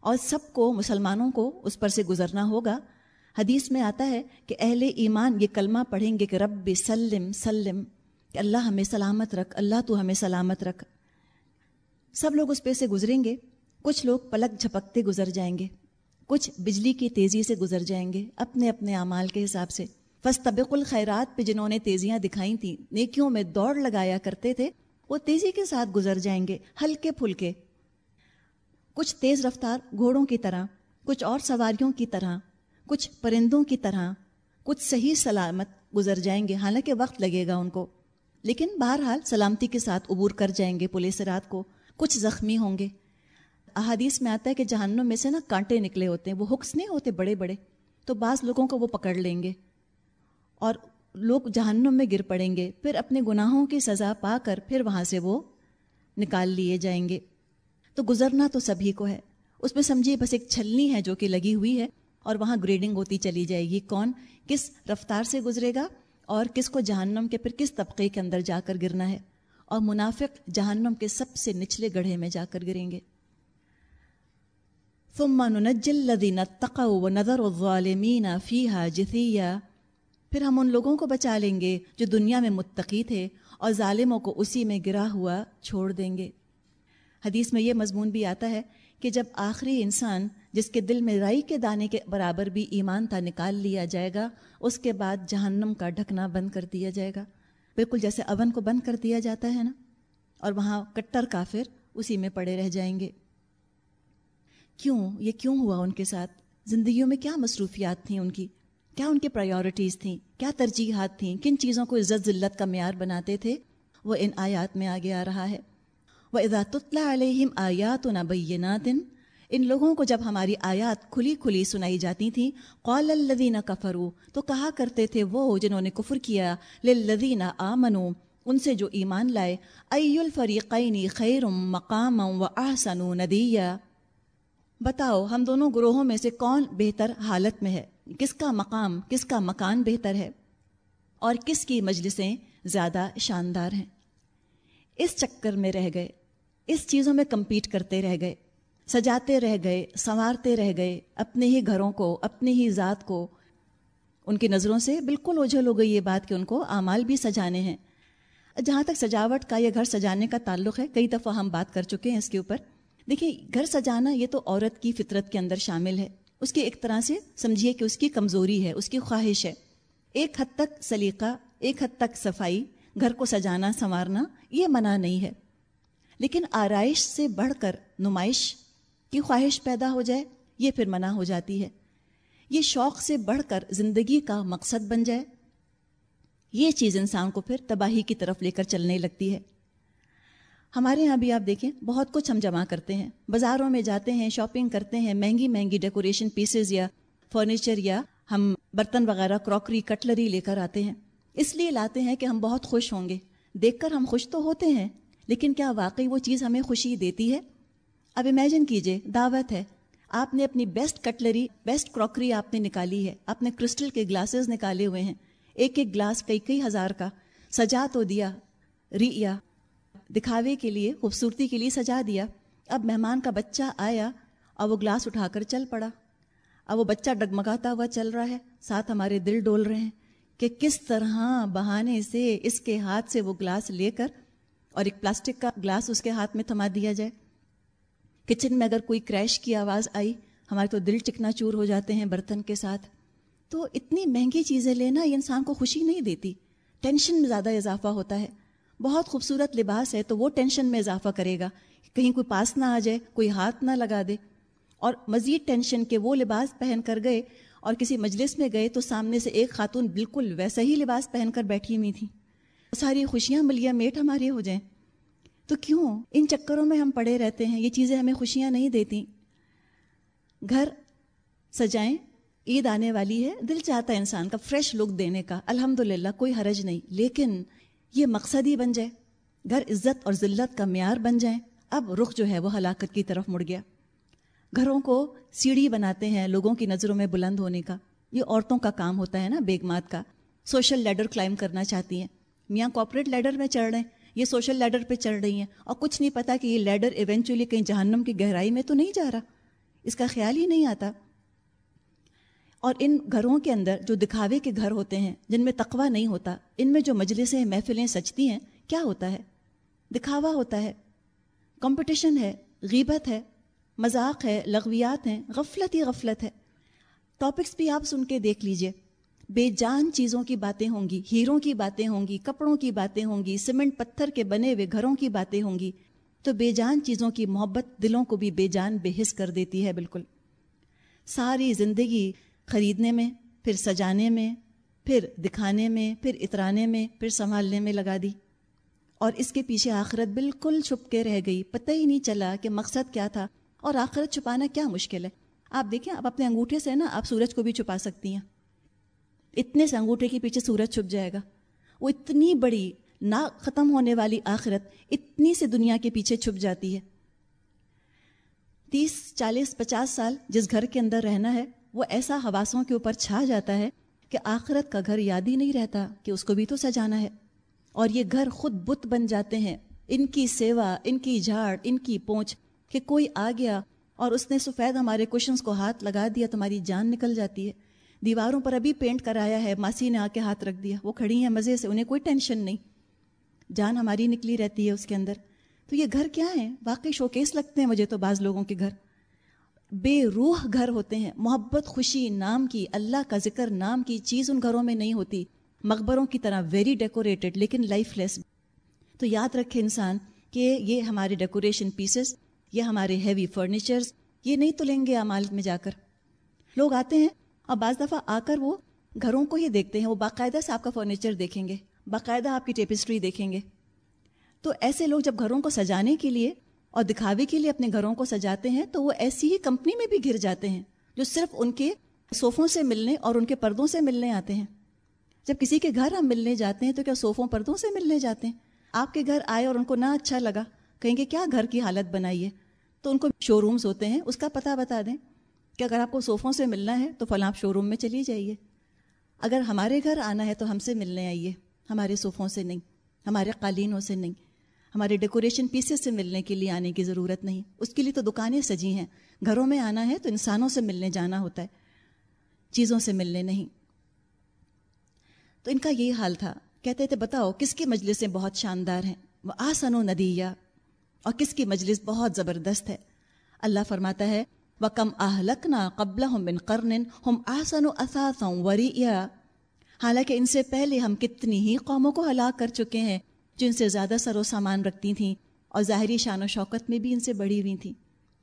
اور سب کو، مسلمانوں کو اس پر سے گزرنا ہوگا۔ حدیث میں آتا ہے کہ اہل ایمان یہ کلمہ پڑھیں گے کہ رب سلم سلم، کہ اللہ ہمیں سلامت رکھ، اللہ تو ہمیں سلامت رکھ۔ سب لوگ اس پہ سے گزریں گے۔ کچھ لوگ پلک جھپکتے گزر جائیں گے، کچھ بجلی کی تیزی سے گزر جائیں گے اپنے اپنے اعمال کے حساب سے۔ بس طبق الخیرات پہ جنہوں نے تیزیاں دکھائی تھیں، نیکیوں میں دوڑ لگایا کرتے تھے، وہ تیزی کے ساتھ گزر جائیں گے، ہلکے پھلکے۔ کچھ تیز رفتار گھوڑوں کی طرح، کچھ اور سواریوں کی طرح، کچھ پرندوں کی طرح، کچھ صحیح سلامت گزر جائیں گے، حالانکہ وقت لگے گا ان کو۔ لیکن بہرحال سلامتی کے ساتھ عبور کر جائیں گے پولیس رات کو، کچھ زخمی ہوں گے۔ احادیث میں آتا ہے کہ جہنم میں سے نا کانٹے نکلے ہوتے ہیں، وہ حکس نہیں ہوتے بڑے بڑے، تو بعض لوگوں کو وہ پکڑ لیں گے اور لوگ جہنم میں گر پڑیں گے، پھر اپنے گناہوں کی سزا پا کر پھر وہاں سے وہ نکال لیے جائیں گے۔ تو گزرنا تو سبھی کو ہے۔ اس میں سمجھیے، بس ایک چھلنی ہے جو کہ لگی ہوئی ہے اور وہاں گریڈنگ ہوتی چلی جائے گی۔ کون؟ کس رفتار سے گزرے گا اور کس کو جہنم کے پھر کس طبقے کے اندر جا کر گرنا ہے؟ اور منافق جہنم کے سب سے نچلے گڑھے میں جا کر گریں گے۔ ثم ننجل الذين اتقوا ونذر الظالمين فيها جثيا۔ پھر ہم ان لوگوں کو بچا لیں گے جو دنیا میں متقی تھے اور ظالموں کو اسی میں گرا ہوا چھوڑ دیں گے۔ حدیث میں یہ مضمون بھی آتا ہے کہ جب آخری انسان جس کے دل میں رائی کے دانے کے برابر بھی ایمان تھا نکال لیا جائے گا، اس کے بعد جہنم کا ڈھکنا بند کر دیا جائے گا۔ بالکل جیسے اون کو بند کر دیا جاتا ہے نا، اور وہاں کٹر کافر اسی میں پڑے رہ جائیں گے۔ کیوں؟ یہ کیوں ہوا ان کے ساتھ؟ زندگیوں میں کیا مصروفیات تھیں ان کی؟ کیا ان کی پرائیورٹیز تھیں؟ کیا ترجیحات تھیں؟ کن چیزوں کو عزت ذلت کا معیار بناتے تھے؟ وہ ان آیات میں آگے آ رہا ہے۔ وہ اضاطلا علیہم آیات و نبینات ان لوگوں کو جب ہماری آیات کھلی کھلی سنائی جاتی تھیں قول الدینہ کفرو تو کہا کرتے تھے وہ جنہوں نے کفر کیا للذین آمنو ان سے جو ایمان لائے ای الفریقین خیر مقام و احسن ندیہ بتاؤ، ہم دونوں گروہوں میں سے کون بہتر حالت میں ہے؟ کس کا مقام، کس کا مکان بہتر ہے؟ اور کس کی مجلسیں زیادہ شاندار ہیں؟ اس چکر میں رہ گئے، اس چیزوں میں کمپیٹ کرتے رہ گئے، سجاتے رہ گئے، سنوارتے رہ گئے، اپنے ہی گھروں کو، اپنی ہی ذات کو۔ ان کی نظروں سے بالکل اوجھل ہو گئی یہ بات کہ ان کو اعمال بھی سجانے ہیں۔ جہاں تک سجاوٹ کا یا گھر سجانے کا تعلق ہے، کئی دفعہ ہم بات کر چکے ہیں اس کے اوپر۔ دیکھیے، گھر سجانا یہ تو عورت کی فطرت کے اندر شامل ہے۔ اس کی ایک طرح سے سمجھیے کہ اس کی کمزوری ہے، اس کی خواہش ہے۔ ایک حد تک سلیقہ، ایک حد تک صفائی، گھر کو سجانا، سنوارنا، یہ منع نہیں ہے۔ لیکن آرائش سے بڑھ کر نمائش کی خواہش پیدا ہو جائے، یہ پھر منع ہو جاتی ہے۔ یہ شوق سے بڑھ کر زندگی کا مقصد بن جائے۔ یہ چیز انسان کو پھر تباہی کی طرف لے کر چلنے لگتی ہے۔ ہمارے یہاں بھی آپ دیکھیں، بہت کچھ ہم جمع کرتے ہیں۔ بازاروں میں جاتے ہیں شاپنگ کرتے ہیں، مہنگی مہنگی ڈیکوریشن پیسز یا فرنیچر یا ہم برتن وغیرہ کراکری کٹلری لے کر آتے ہیں۔ اس لیے لاتے ہیں کہ ہم بہت خوش ہوں گے۔ دیکھ کر ہم خوش تو ہوتے ہیں، لیکن کیا واقعی وہ چیز ہمیں خوشی دیتی ہے؟ اب امیجن کیجیے، دعوت ہے۔ آپ نے اپنی بیسٹ کٹلری بیسٹ کراکری آپ نے نکالی ہے۔ آپ نے کرسٹل کے گلاسز نکالے ہوئے ہیں۔ ایک ایک گلاس کئی کئی ہزار کا۔ سجا تو دیا ریا دکھاوے کے لیے، خوبصورتی کے لیے سجا دیا۔ اب مہمان کا بچہ آیا اور وہ گلاس اٹھا کر چل پڑا۔ اب وہ بچہ ڈگمگاتا ہوا چل رہا ہے۔ ساتھ ہمارے دل ڈول رہے ہیں کہ کس طرح بہانے سے اس کے ہاتھ سے وہ گلاس لے کر اور ایک پلاسٹک کا گلاس اس کے ہاتھ میں تھما دیا جائے۔ کچن میں اگر کوئی کریش کی آواز آئی، ہمارے تو دل چکنا چور ہو جاتے ہیں برتن کے ساتھ۔ تو اتنی مہنگی چیزیں لینا یہ انسان کو خوشی نہیں دیتی۔ ٹینشن میں زیادہ اضافہ ہوتا ہے۔ بہت خوبصورت لباس ہے تو وہ ٹینشن میں اضافہ کرے گا کہیں کوئی پاس نہ آ جائے، کوئی ہاتھ نہ لگا دے۔ اور مزید ٹینشن کہ وہ لباس پہن کر گئے اور کسی مجلس میں گئے تو سامنے سے ایک خاتون بالکل ویسا ہی لباس پہن کر بیٹھی ہوئی تھی ساری خوشیاں ملیا میٹ ہماری ہو جائیں۔ تو کیوں؟ ان چکروں میں ہم پڑے رہتے ہیں، یہ چیزیں ہمیں خوشیاں نہیں دیتی۔ گھر سجائیں، عید آنے والی ہے، دل چاہتا ہے انسان کا، فریش لک دینے کا۔ الحمد کوئی حرج نہیں۔ لیکن یہ مقصد ہی بن جائے۔ گھر عزت اور ذلت کا معیار بن جائیں اب رخ جو ہے وہ ہلاکت کی طرف مڑ گیا۔ گھروں کو سیڑھی بناتے ہیں لوگوں کی نظروں میں بلند ہونے کا۔ یہ عورتوں کا کام ہوتا ہے نا بیگمات کا۔ سوشل لیڈر کلائم کرنا چاہتی ہیں۔ میاں کارپوریٹ لیڈر میں چڑھ رہے ہیں۔ یہ سوشل لیڈر پہ چڑھ رہی ہیں۔ اور کچھ نہیں پتا کہ یہ لیڈر ایونچولی کہیں جہنم کی گہرائی میں تو نہیں جا رہا۔ اس کا خیال ہی نہیں آتا۔ اور ان گھروں کے اندر جو دکھاوے کے گھر ہوتے ہیں، جن میں تقوی نہیں ہوتا، ان میں جو مجلسیں، محفلیں سچتی ہیں، کیا ہوتا ہے؟ دکھاوا ہوتا ہے، کمپٹیشن ہے، غیبت ہے، مذاق ہے، لغویات ہیں، غفلت ہی غفلت ہے۔ ٹاپکس بھی آپ سن کے دیکھ لیجیے۔ بے جان چیزوں کی باتیں ہوں گی، ہیروں کی باتیں ہوں گی، کپڑوں کی باتیں ہوں گی، سیمنٹ پتھر کے بنے ہوئے گھروں کی باتیں ہوں گی۔ تو بے جان چیزوں کی محبت دلوں کو بھی بے جان بے حص کر دیتی ہے، بالکل۔ ساری زندگی خریدنے میں، پھر سجانے میں، پھر دکھانے میں، پھر اترانے میں، پھر سنبھالنے میں لگا دی۔ اور اس کے پیچھے آخرت بالکل چھپ کے رہ گئی۔ پتہ ہی نہیں چلا کہ مقصد کیا تھا۔ اور آخرت چھپانا کیا مشکل ہے۔ آپ دیکھیں، آپ اپنے انگوٹھے سے نا آپ سورج کو بھی چھپا سکتی ہیں۔ اتنے سے انگوٹھے کے پیچھے سورج چھپ جائے گا۔ وہ اتنی بڑی نہ ختم ہونے والی آخرت اتنی سے دنیا کے پیچھے چھپ جاتی ہے۔ تیس، چالیس، پچاس سال جس گھر کے اندر رہنا ہے وہ ایسا حواسوں کے اوپر چھا جاتا ہے کہ آخرت کا گھر یاد ہی نہیں رہتا کہ اس کو بھی تو سجانا ہے۔ اور یہ گھر خود بت بن جاتے ہیں۔ ان کی سیوا، ان کی جھاڑ، ان کی پونچھ کہ کوئی آ گیا اور اس نے سفید ہمارے کوشنس کو ہاتھ لگا دیا تمہاری جان نکل جاتی ہے۔ دیواروں پر ابھی پینٹ کرایا ہے، ماسی نے آ کے ہاتھ رکھ دیا۔ وہ کھڑی ہیں، مزے سے، انہیں کوئی ٹینشن نہیں۔ جان ہماری نکلی رہتی ہے اس کے اندر۔ تو یہ گھر کیا ہیں واقعی شوکیس لگتے ہیں مجھے تو بعض لوگوں کے گھر۔ بے روح گھر ہوتے ہیں۔ محبت، خوشی، نام کی، اللہ کا ذکر، نام کی چیز ان گھروں میں نہیں ہوتی۔ مقبروں کی طرح ویری ڈیکوریٹڈ لیکن لائف لیس تو یاد رکھے انسان کہ یہ ہمارے ڈیکوریشن پیسز یہ ہمارے ہیوی فرنیچرز یہ نہیں تو لیں گے امال میں جا کر۔ لوگ آتے ہیں اور بعض دفعہ آ کر وہ گھروں کو ہی دیکھتے ہیں۔ وہ باقاعدہ سے آپ کا فرنیچر دیکھیں گے، باقاعدہ آپ کی ٹیپسٹری دیکھیں گے۔ تو ایسے لوگ جب گھروں کو سجانے کے لیے اور دکھاوے کے لیے اپنے گھروں کو سجاتے ہیں، تو وہ ایسی ہی کمپنی میں بھی گر جاتے ہیں، جو صرف ان کے صوفوں سے ملنے اور ان کے پردوں سے ملنے آتے ہیں۔ جب کسی کے گھر ہم ملنے جاتے ہیں، تو کیا صوفوں پردوں سے ملنے جاتے ہیں؟ آپ کے گھر آئے اور ان کو نہ اچھا لگا، کہیں گے کیا گھر کی حالت بنائی ہے؟ تو ان کو شو رومز ہوتے ہیں، اس کا پتہ بتا دیں کہ اگر آپ کو صوفوں سے ملنا ہے، تو فلاں شو روم میں چلی جائیے۔ اگر ہمارے گھر آنا ہے، تو ہم سے ملنے آئیے، ہمارے صوفوں سے نہیں، ہمارے قالینوں سے نہیں۔ ہمارے ڈیکوریشن پیسز سے ملنے کے لیے آنے کی ضرورت نہیں۔ اس کے لیے تو دکانیں سجی ہیں۔ گھروں میں آنا ہے تو انسانوں سے ملنے جانا ہوتا ہے۔ چیزوں سے ملنے نہیں۔ تو ان کا یہی حال تھا۔ کہتے تھے، بتاؤ، کس کی مجلسیں بہت شاندار ہیں؟ وہ آسن و ندیہ اور کس کی مجلس بہت زبردست ہے؟ اللہ فرماتا ہے وہ کم آہلکنا قبل ہم بن کرن ہم آسن و اثاثوں وری حالانکہ ان سے پہلے ہم کتنی ہی قوموں کو ہلاک کر چکے ہیں۔ جن سے زیادہ سر و سامان رکھتی تھیں اور ظاہری شان و شوکت میں بھی ان سے بڑی ہوئی تھیں۔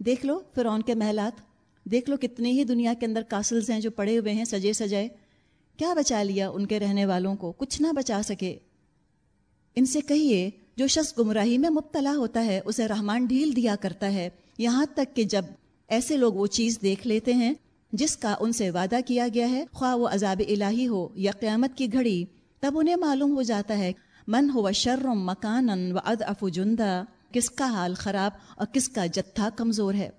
دیکھ لو فرعون کے محلات، دیکھ لو کتنے ہی دنیا کے اندر کاسلز ہیں جو پڑے ہوئے ہیں سجے سجائے۔ کیا بچا لیا ان کے رہنے والوں کو؟ کچھ نہ بچا سکے۔ ان سے کہیے، جو شخص گمراہی میں مبتلا ہوتا ہے، اسے رحمان ڈھیل دیا کرتا ہے۔ یہاں تک کہ جب ایسے لوگ وہ چیز دیکھ لیتے ہیں جس کا ان سے وعدہ کیا گیا ہے، خواہ وہ عذاب الہی ہو یا قیامت کی گھڑی، تب انہیں معلوم ہو جاتا ہے من ہو شرم مکان و اد افجندہ کس کا حال خراب اور کس کا جتھا کمزور ہے؟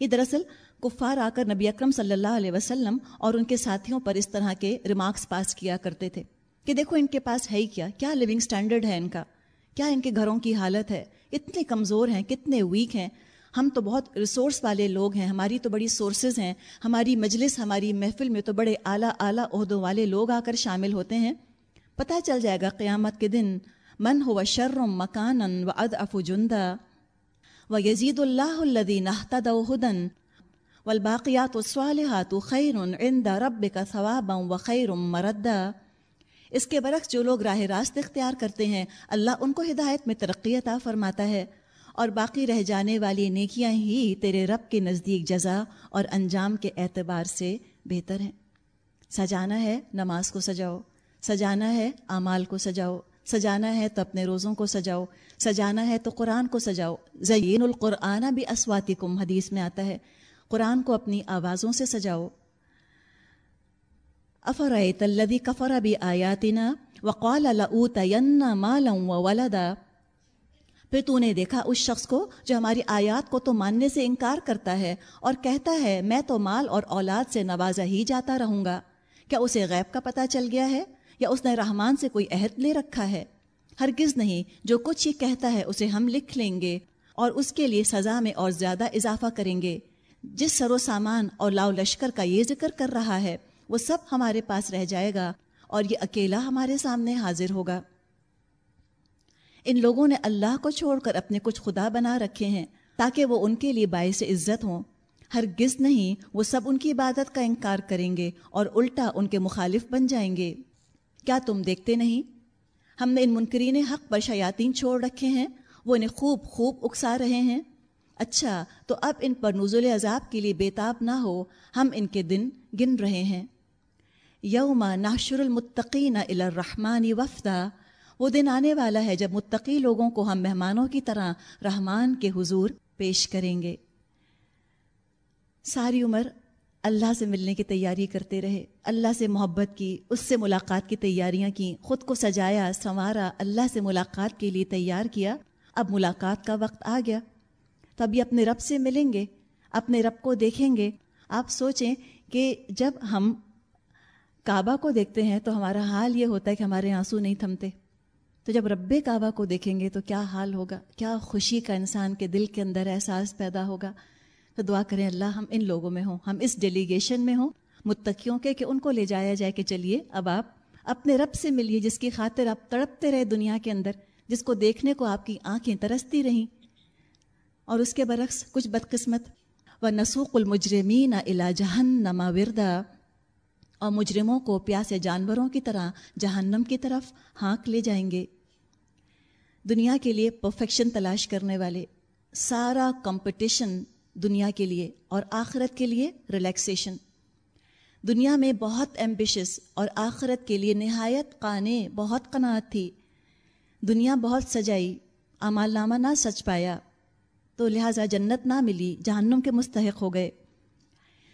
یہ دراصل کفار آ کر نبی اکرم صلی اللہ علیہ وسلم اور ان کے ساتھیوں پر اس طرح کے ریمارکس پاس کیا کرتے تھے کہ دیکھو ان کے پاس ہے ہی کیا؟ کیا لیونگ سٹینڈرڈ ہے ان کا؟ کیا ان کے گھروں کی حالت ہے؟ اتنے کمزور ہیں، کتنے ویک ہیں۔ ہم تو بہت ریسورس والے لوگ ہیں، ہماری تو بڑی سورسز ہیں، ہماری مجلس، ہماری محفل میں تو بڑے اعلیٰ اعلیٰ عہدوں والے لوگ آ کر شامل ہوتے ہیں۔ پتہ چل جائے گا قیامت کے دن، من ہو شرم مکان و اد اف جندہ و یزید اللہ الدین ہدن و الباقیات الصالحات خیر عند رب کا ثواب و خیر مردہ اس کے برعکس جو لوگ راہ راست اختیار کرتے ہیں، اللہ ان کو ہدایت میں ترقی عطا فرماتا ہے اور باقی رہ جانے والی نیکیاں ہی تیرے رب کے نزدیک جزا اور انجام کے اعتبار سے بہتر ہیں۔ سجانا ہے، نماز کو سجاؤ۔ سجانا ہے، اعمال کو سجاؤ۔ سجانا ہے تو اپنے روزوں کو سجاؤ۔ سجانا ہے تو قرآن کو سجاؤ۔ زین القرآن بھی اسواتی کم حدیث میں آتا ہے۔ قرآن کو اپنی آوازوں سے سجاؤ۔ افر تلدی کفر بھی آیاتنا وقال لنا مالم و ولدا پھر تو نے دیکھا اس شخص کو جو ہماری آیات کو تو ماننے سے انکار کرتا ہے اور کہتا ہے، میں تو مال اور اولاد سے نوازا ہی جاتا رہوں گا۔ کیا اسے غیب کا پتہ چل گیا ہے؟ یا اس نے رحمان سے کوئی عہد لے رکھا ہے؟ ہرگز نہیں، جو کچھ ہی کہتا ہے اسے ہم لکھ لیں گے اور اس کے لیے سزا میں اور زیادہ اضافہ کریں گے۔ جس سر و سامان اور لاؤ لشکر کا یہ ذکر کر رہا ہے، وہ سب ہمارے پاس رہ جائے گا اور یہ اکیلا ہمارے سامنے حاضر ہوگا۔ ان لوگوں نے اللہ کو چھوڑ کر اپنے کچھ خدا بنا رکھے ہیں تاکہ وہ ان کے لیے باعث عزت ہوں۔ ہرگز نہیں، وہ سب ان کی عبادت کا انکار کریں گے اور الٹا ان کے مخالف بن جائیں گے۔ کیا تم دیکھتے نہیں؟ ہم نے ان منکرین حق پر شیاطین چھوڑ رکھے ہیں، وہ انہیں خوب خوب اکسا رہے ہیں۔ اچھا تو اب ان پر نزول عذاب کے لیے بےتاب نہ ہو، ہم ان کے دن گن رہے ہیں۔ یوم ناشر المتقین الرحمٰن وفدا، وہ دن آنے والا ہے جب متقی لوگوں کو ہم مہمانوں کی طرح رحمان کے حضور پیش کریں گے۔ ساری عمر اللہ سے ملنے کی تیاری کرتے رہے، اللہ سے محبت کی، اس سے ملاقات کی تیاریاں کی، خود کو سجایا، سنوارا، اللہ سے ملاقات کے لیے تیار کیا۔ اب ملاقات کا وقت آ گیا۔ تو ابھی اپنے رب سے ملیں گے، اپنے رب کو دیکھیں گے۔ آپ سوچیں کہ جب ہم کعبہ کو دیکھتے ہیں تو ہمارا حال یہ ہوتا ہے کہ ہمارے آنسو نہیں تھمتے۔ تو جب رب کعبہ کو دیکھیں گے تو کیا حال ہوگا؟ کیا خوشی کا انسان کے دل کے اندر احساس پیدا ہوگا؟ تو دعا کریں اللہ ہم ان لوگوں میں ہوں، ہم اس ڈیلیگیشن میں ہوں، متقیوں کے کہ ان کو لے جایا جائے کہ چلیے، اب آپ اپنے رب سے ملیے، جس کی خاطر آپ تڑپتے رہے دنیا کے اندر، جس کو دیکھنے کو آپ کی آنکھیں ترستی رہیں۔ اور اس کے برعکس کچھ بدقسمت و نسوق المجرمین الا جہن نما وردا۔ اور مجرموں کو پیاسے جانوروں کی طرح جہنم کی طرف ہانک لے جائیں گے۔ دنیا کے لیے پرفیکشن تلاش کرنے والے، سارا کمپٹیشن دنیا کے لیے اور آخرت کے لیے ریلیکسیشن دنیا میں بہت ایمبیشس اور آخرت کے لیے نہایت قانے، بہت قناعت تھی۔ دنیا بہت سجائی امال نامہ نہ سچ پایا۔ تو لہٰذا جنت نہ ملی، جہنم کے مستحق ہو گئے۔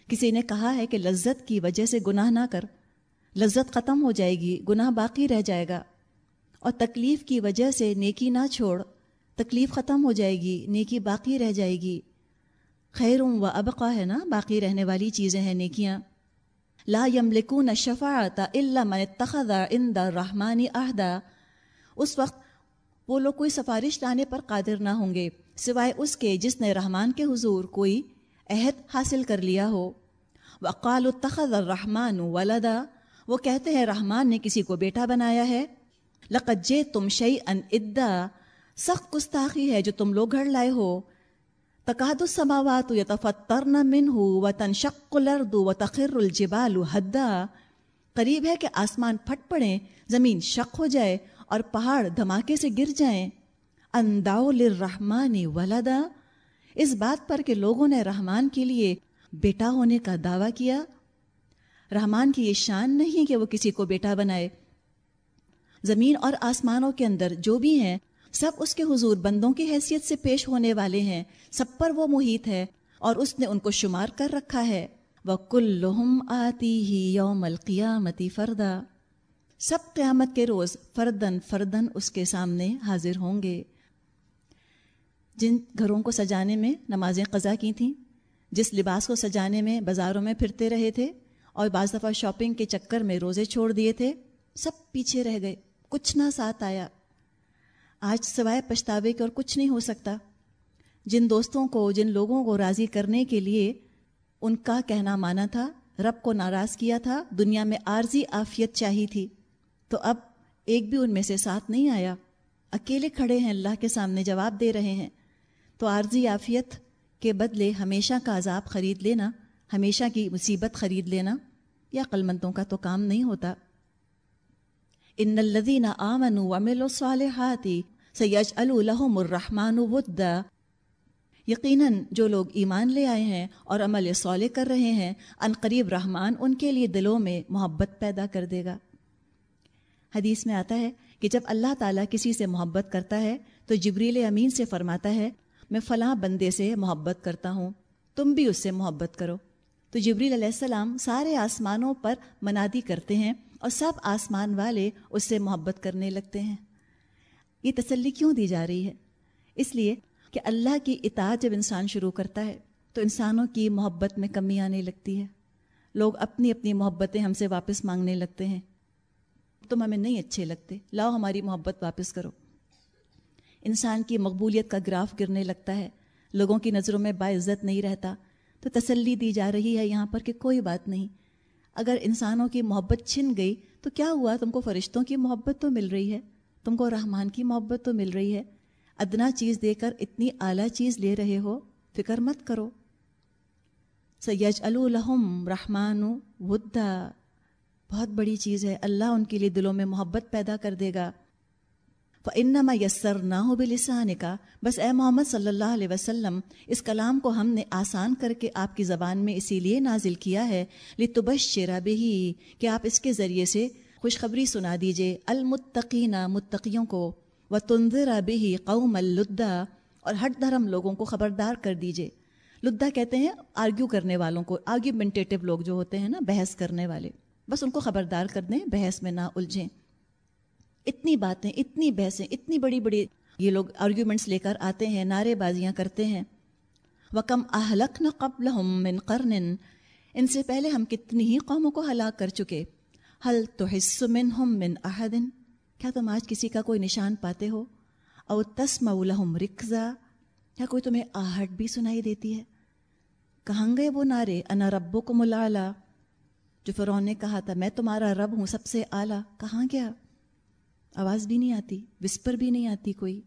کسی نے کہا ہے کہ لذت کی وجہ سے گناہ نہ کر۔ لذت ختم ہو جائے گی، گناہ باقی رہ جائے گا۔ اور تکلیف کی وجہ سے نیکی نہ چھوڑ، تکلیف ختم ہو جائے گی، نیکی باقی رہ جائے گی۔ خیروں و ابقا ہے نا، باقی رہنے والی چیزیں ہیں، نیکیاں۔ لا یملکون الشفاعت الا من اتخذ عند الرحمن عہدا اس وقت وہ لوگ کوئی سفارش لانے پر قادر نہ ہوں گے، سوائے اس کے جس نے رحمان کے حضور کوئی عہد حاصل کر لیا ہو۔ وقال اتخذ الرحمن ولدا۔ وہ کہتے ہیں، رحمان نے کسی کو بیٹا بنایا ہے۔ لقجے تم شعی ان ادا۔ سخت گستاخی ہے جو تم لوگ گھڑ لائے ہو۔ تقاد السماوات یتفترن منہ و تنشق الارض و تخر الجبال حدا قریب ہے کہ آسمان پھٹ پڑیں، زمین شق ہو جائے اور پہاڑ دھماکے سے گر جائیں۔ انداؤ للرحمن ولدا۔ اس بات پر کہ لوگوں نے رحمان کے لیے بیٹا ہونے کا دعویٰ کیا۔ رحمان کی یہ شان نہیں کہ وہ کسی کو بیٹا بنائے۔ زمین اور آسمانوں کے اندر جو بھی ہیں سب اس کے حضور بندوں کی حیثیت سے پیش ہونے والے ہیں، سب پر وہ محیط ہے اور اس نے ان کو شمار کر رکھا ہے۔ وہ کل آتی ہی یوم القیامتی فردا۔ سب قیامت کے روز فردن فردن اس کے سامنے حاضر ہوں گے۔ جن گھروں کو سجانے میں نمازیں قضا کی تھیں، جس لباس کو سجانے میں بازاروں میں پھرتے رہے تھے اور بعض دفعہ شاپنگ کے چکر میں روزے چھوڑ دیے تھے، سب پیچھے رہ گئے۔ کچھ نہ ساتھ آیا۔ آج سوائے پچھتاوے کے اور کچھ نہیں ہو سکتا۔ جن دوستوں کو، جن لوگوں کو راضی کرنے کے لیے ان کا کہنا مانا تھا، رب کو ناراض کیا تھا، دنیا میں عارضی آفیت چاہی تھی، تو اب ایک بھی ان میں سے ساتھ نہیں آیا۔ اکیلے کھڑے ہیں، اللہ کے سامنے جواب دے رہے ہیں۔ تو عارضی آفیت کے بدلے ہمیشہ کا عذاب خرید لینا، ہمیشہ کی مصیبت خرید لینا یا قلمندوں کا تو کام نہیں ہوتا۔ ان الذين امنوا وعملوا الصالحات سيجعل لهم الرحمن ودا۔ یقیناً جو لوگ ایمان لے آئے ہیں اور عمل صالح کر رہے ہیں، ان قریب رحمان ان کے لیے دلوں میں محبت پیدا کر دے گا۔ حدیث میں آتا ہے کہ جب اللہ تعالیٰ کسی سے محبت کرتا ہے، تو جبریل امین سے فرماتا ہے، میں فلاں بندے سے محبت کرتا ہوں، تم بھی اس سے محبت کرو۔ تو جبریل علیہ السلام سارے آسمانوں پر منادی کرتے ہیں اور سب آسمان والے اس سے محبت کرنے لگتے ہیں۔ یہ تسلی کیوں دی جا رہی ہے؟ اس لیے کہ اللہ کی اطاعت جب انسان شروع کرتا ہے، تو انسانوں کی محبت میں کمی آنے لگتی ہے۔ لوگ اپنی اپنی محبتیں ہم سے واپس مانگنے لگتے ہیں۔ تم ہمیں نہیں اچھے لگتے، لاؤ ہماری محبت واپس کرو۔ انسان کی مقبولیت کا گراف گرنے لگتا ہے۔ لوگوں کی نظروں میں باعزت نہیں رہتا۔ تو تسلی دی جا رہی ہے یہاں پر کہ کوئی بات نہیں۔ اگر انسانوں کی محبت چھن گئی تو کیا ہوا؟ تم کو فرشتوں کی محبت تو مل رہی ہے۔ تم کو رحمان کی محبت تو مل رہی ہے۔ ادنا چیز دے کر اتنی اعلیٰ چیز لے رہے ہو، فکر مت کرو۔ سیج الحم رحمان ودا۔ بہت بڑی چیز ہے۔ اللہ ان کے لیے دلوں میں محبت پیدا کر دے گا۔ انما یسر نہ ہو بلسان کا بس اے محمد صلی اللہ علیہ وسلم، اس کلام کو ہم نے آسان کر کے آپ کی زبان میں اسی لیے نازل کیا ہے۔ لتبشر بھی کہ آپ اس کے ذریعے سے خوشخبری سنا دیجیے المتقینہ متقیوں کو۔ و تنظر ابھی قوم الدا اور ہٹ دھرم لوگوں کو خبردار کر دیجیے لدا کہتے ہیں آرگیو کرنے والوں کو آرگیومنٹیو لوگ جو ہوتے ہیں نا، بحث کرنے والے۔ بس ان کو خبردار کر دیں، بحث میں نہ الجھیں۔ اتنی باتیں، اتنی بحثیں، اتنی بڑی بڑی یہ لوگ آرگیومنٹس لے کر آتے ہیں، نعرے بازیاں کرتے ہیں۔ وکم اہلک نہ قبل من قرن۔ ان سے پہلے ہم کتنی ہی قوموں کو ہلاک کر چکے۔ حل تو حص من ہم من احدن کیا تم آج کسی کا کوئی نشان پاتے ہو؟ او تسم لہم رکزا کیا کوئی تمہیں آہٹ بھی سنائی دیتی ہے؟ کہاں گئے وہ نعرے؟ انا ربو کو ملا جو فرعون نے کہا تھا، میں تمہارا رب ہوں، سب سے اعلیٰ۔ کہاں گیا؟ آواز بھی نہیں آتی وسپر بھی نہیں آتی کوئی۔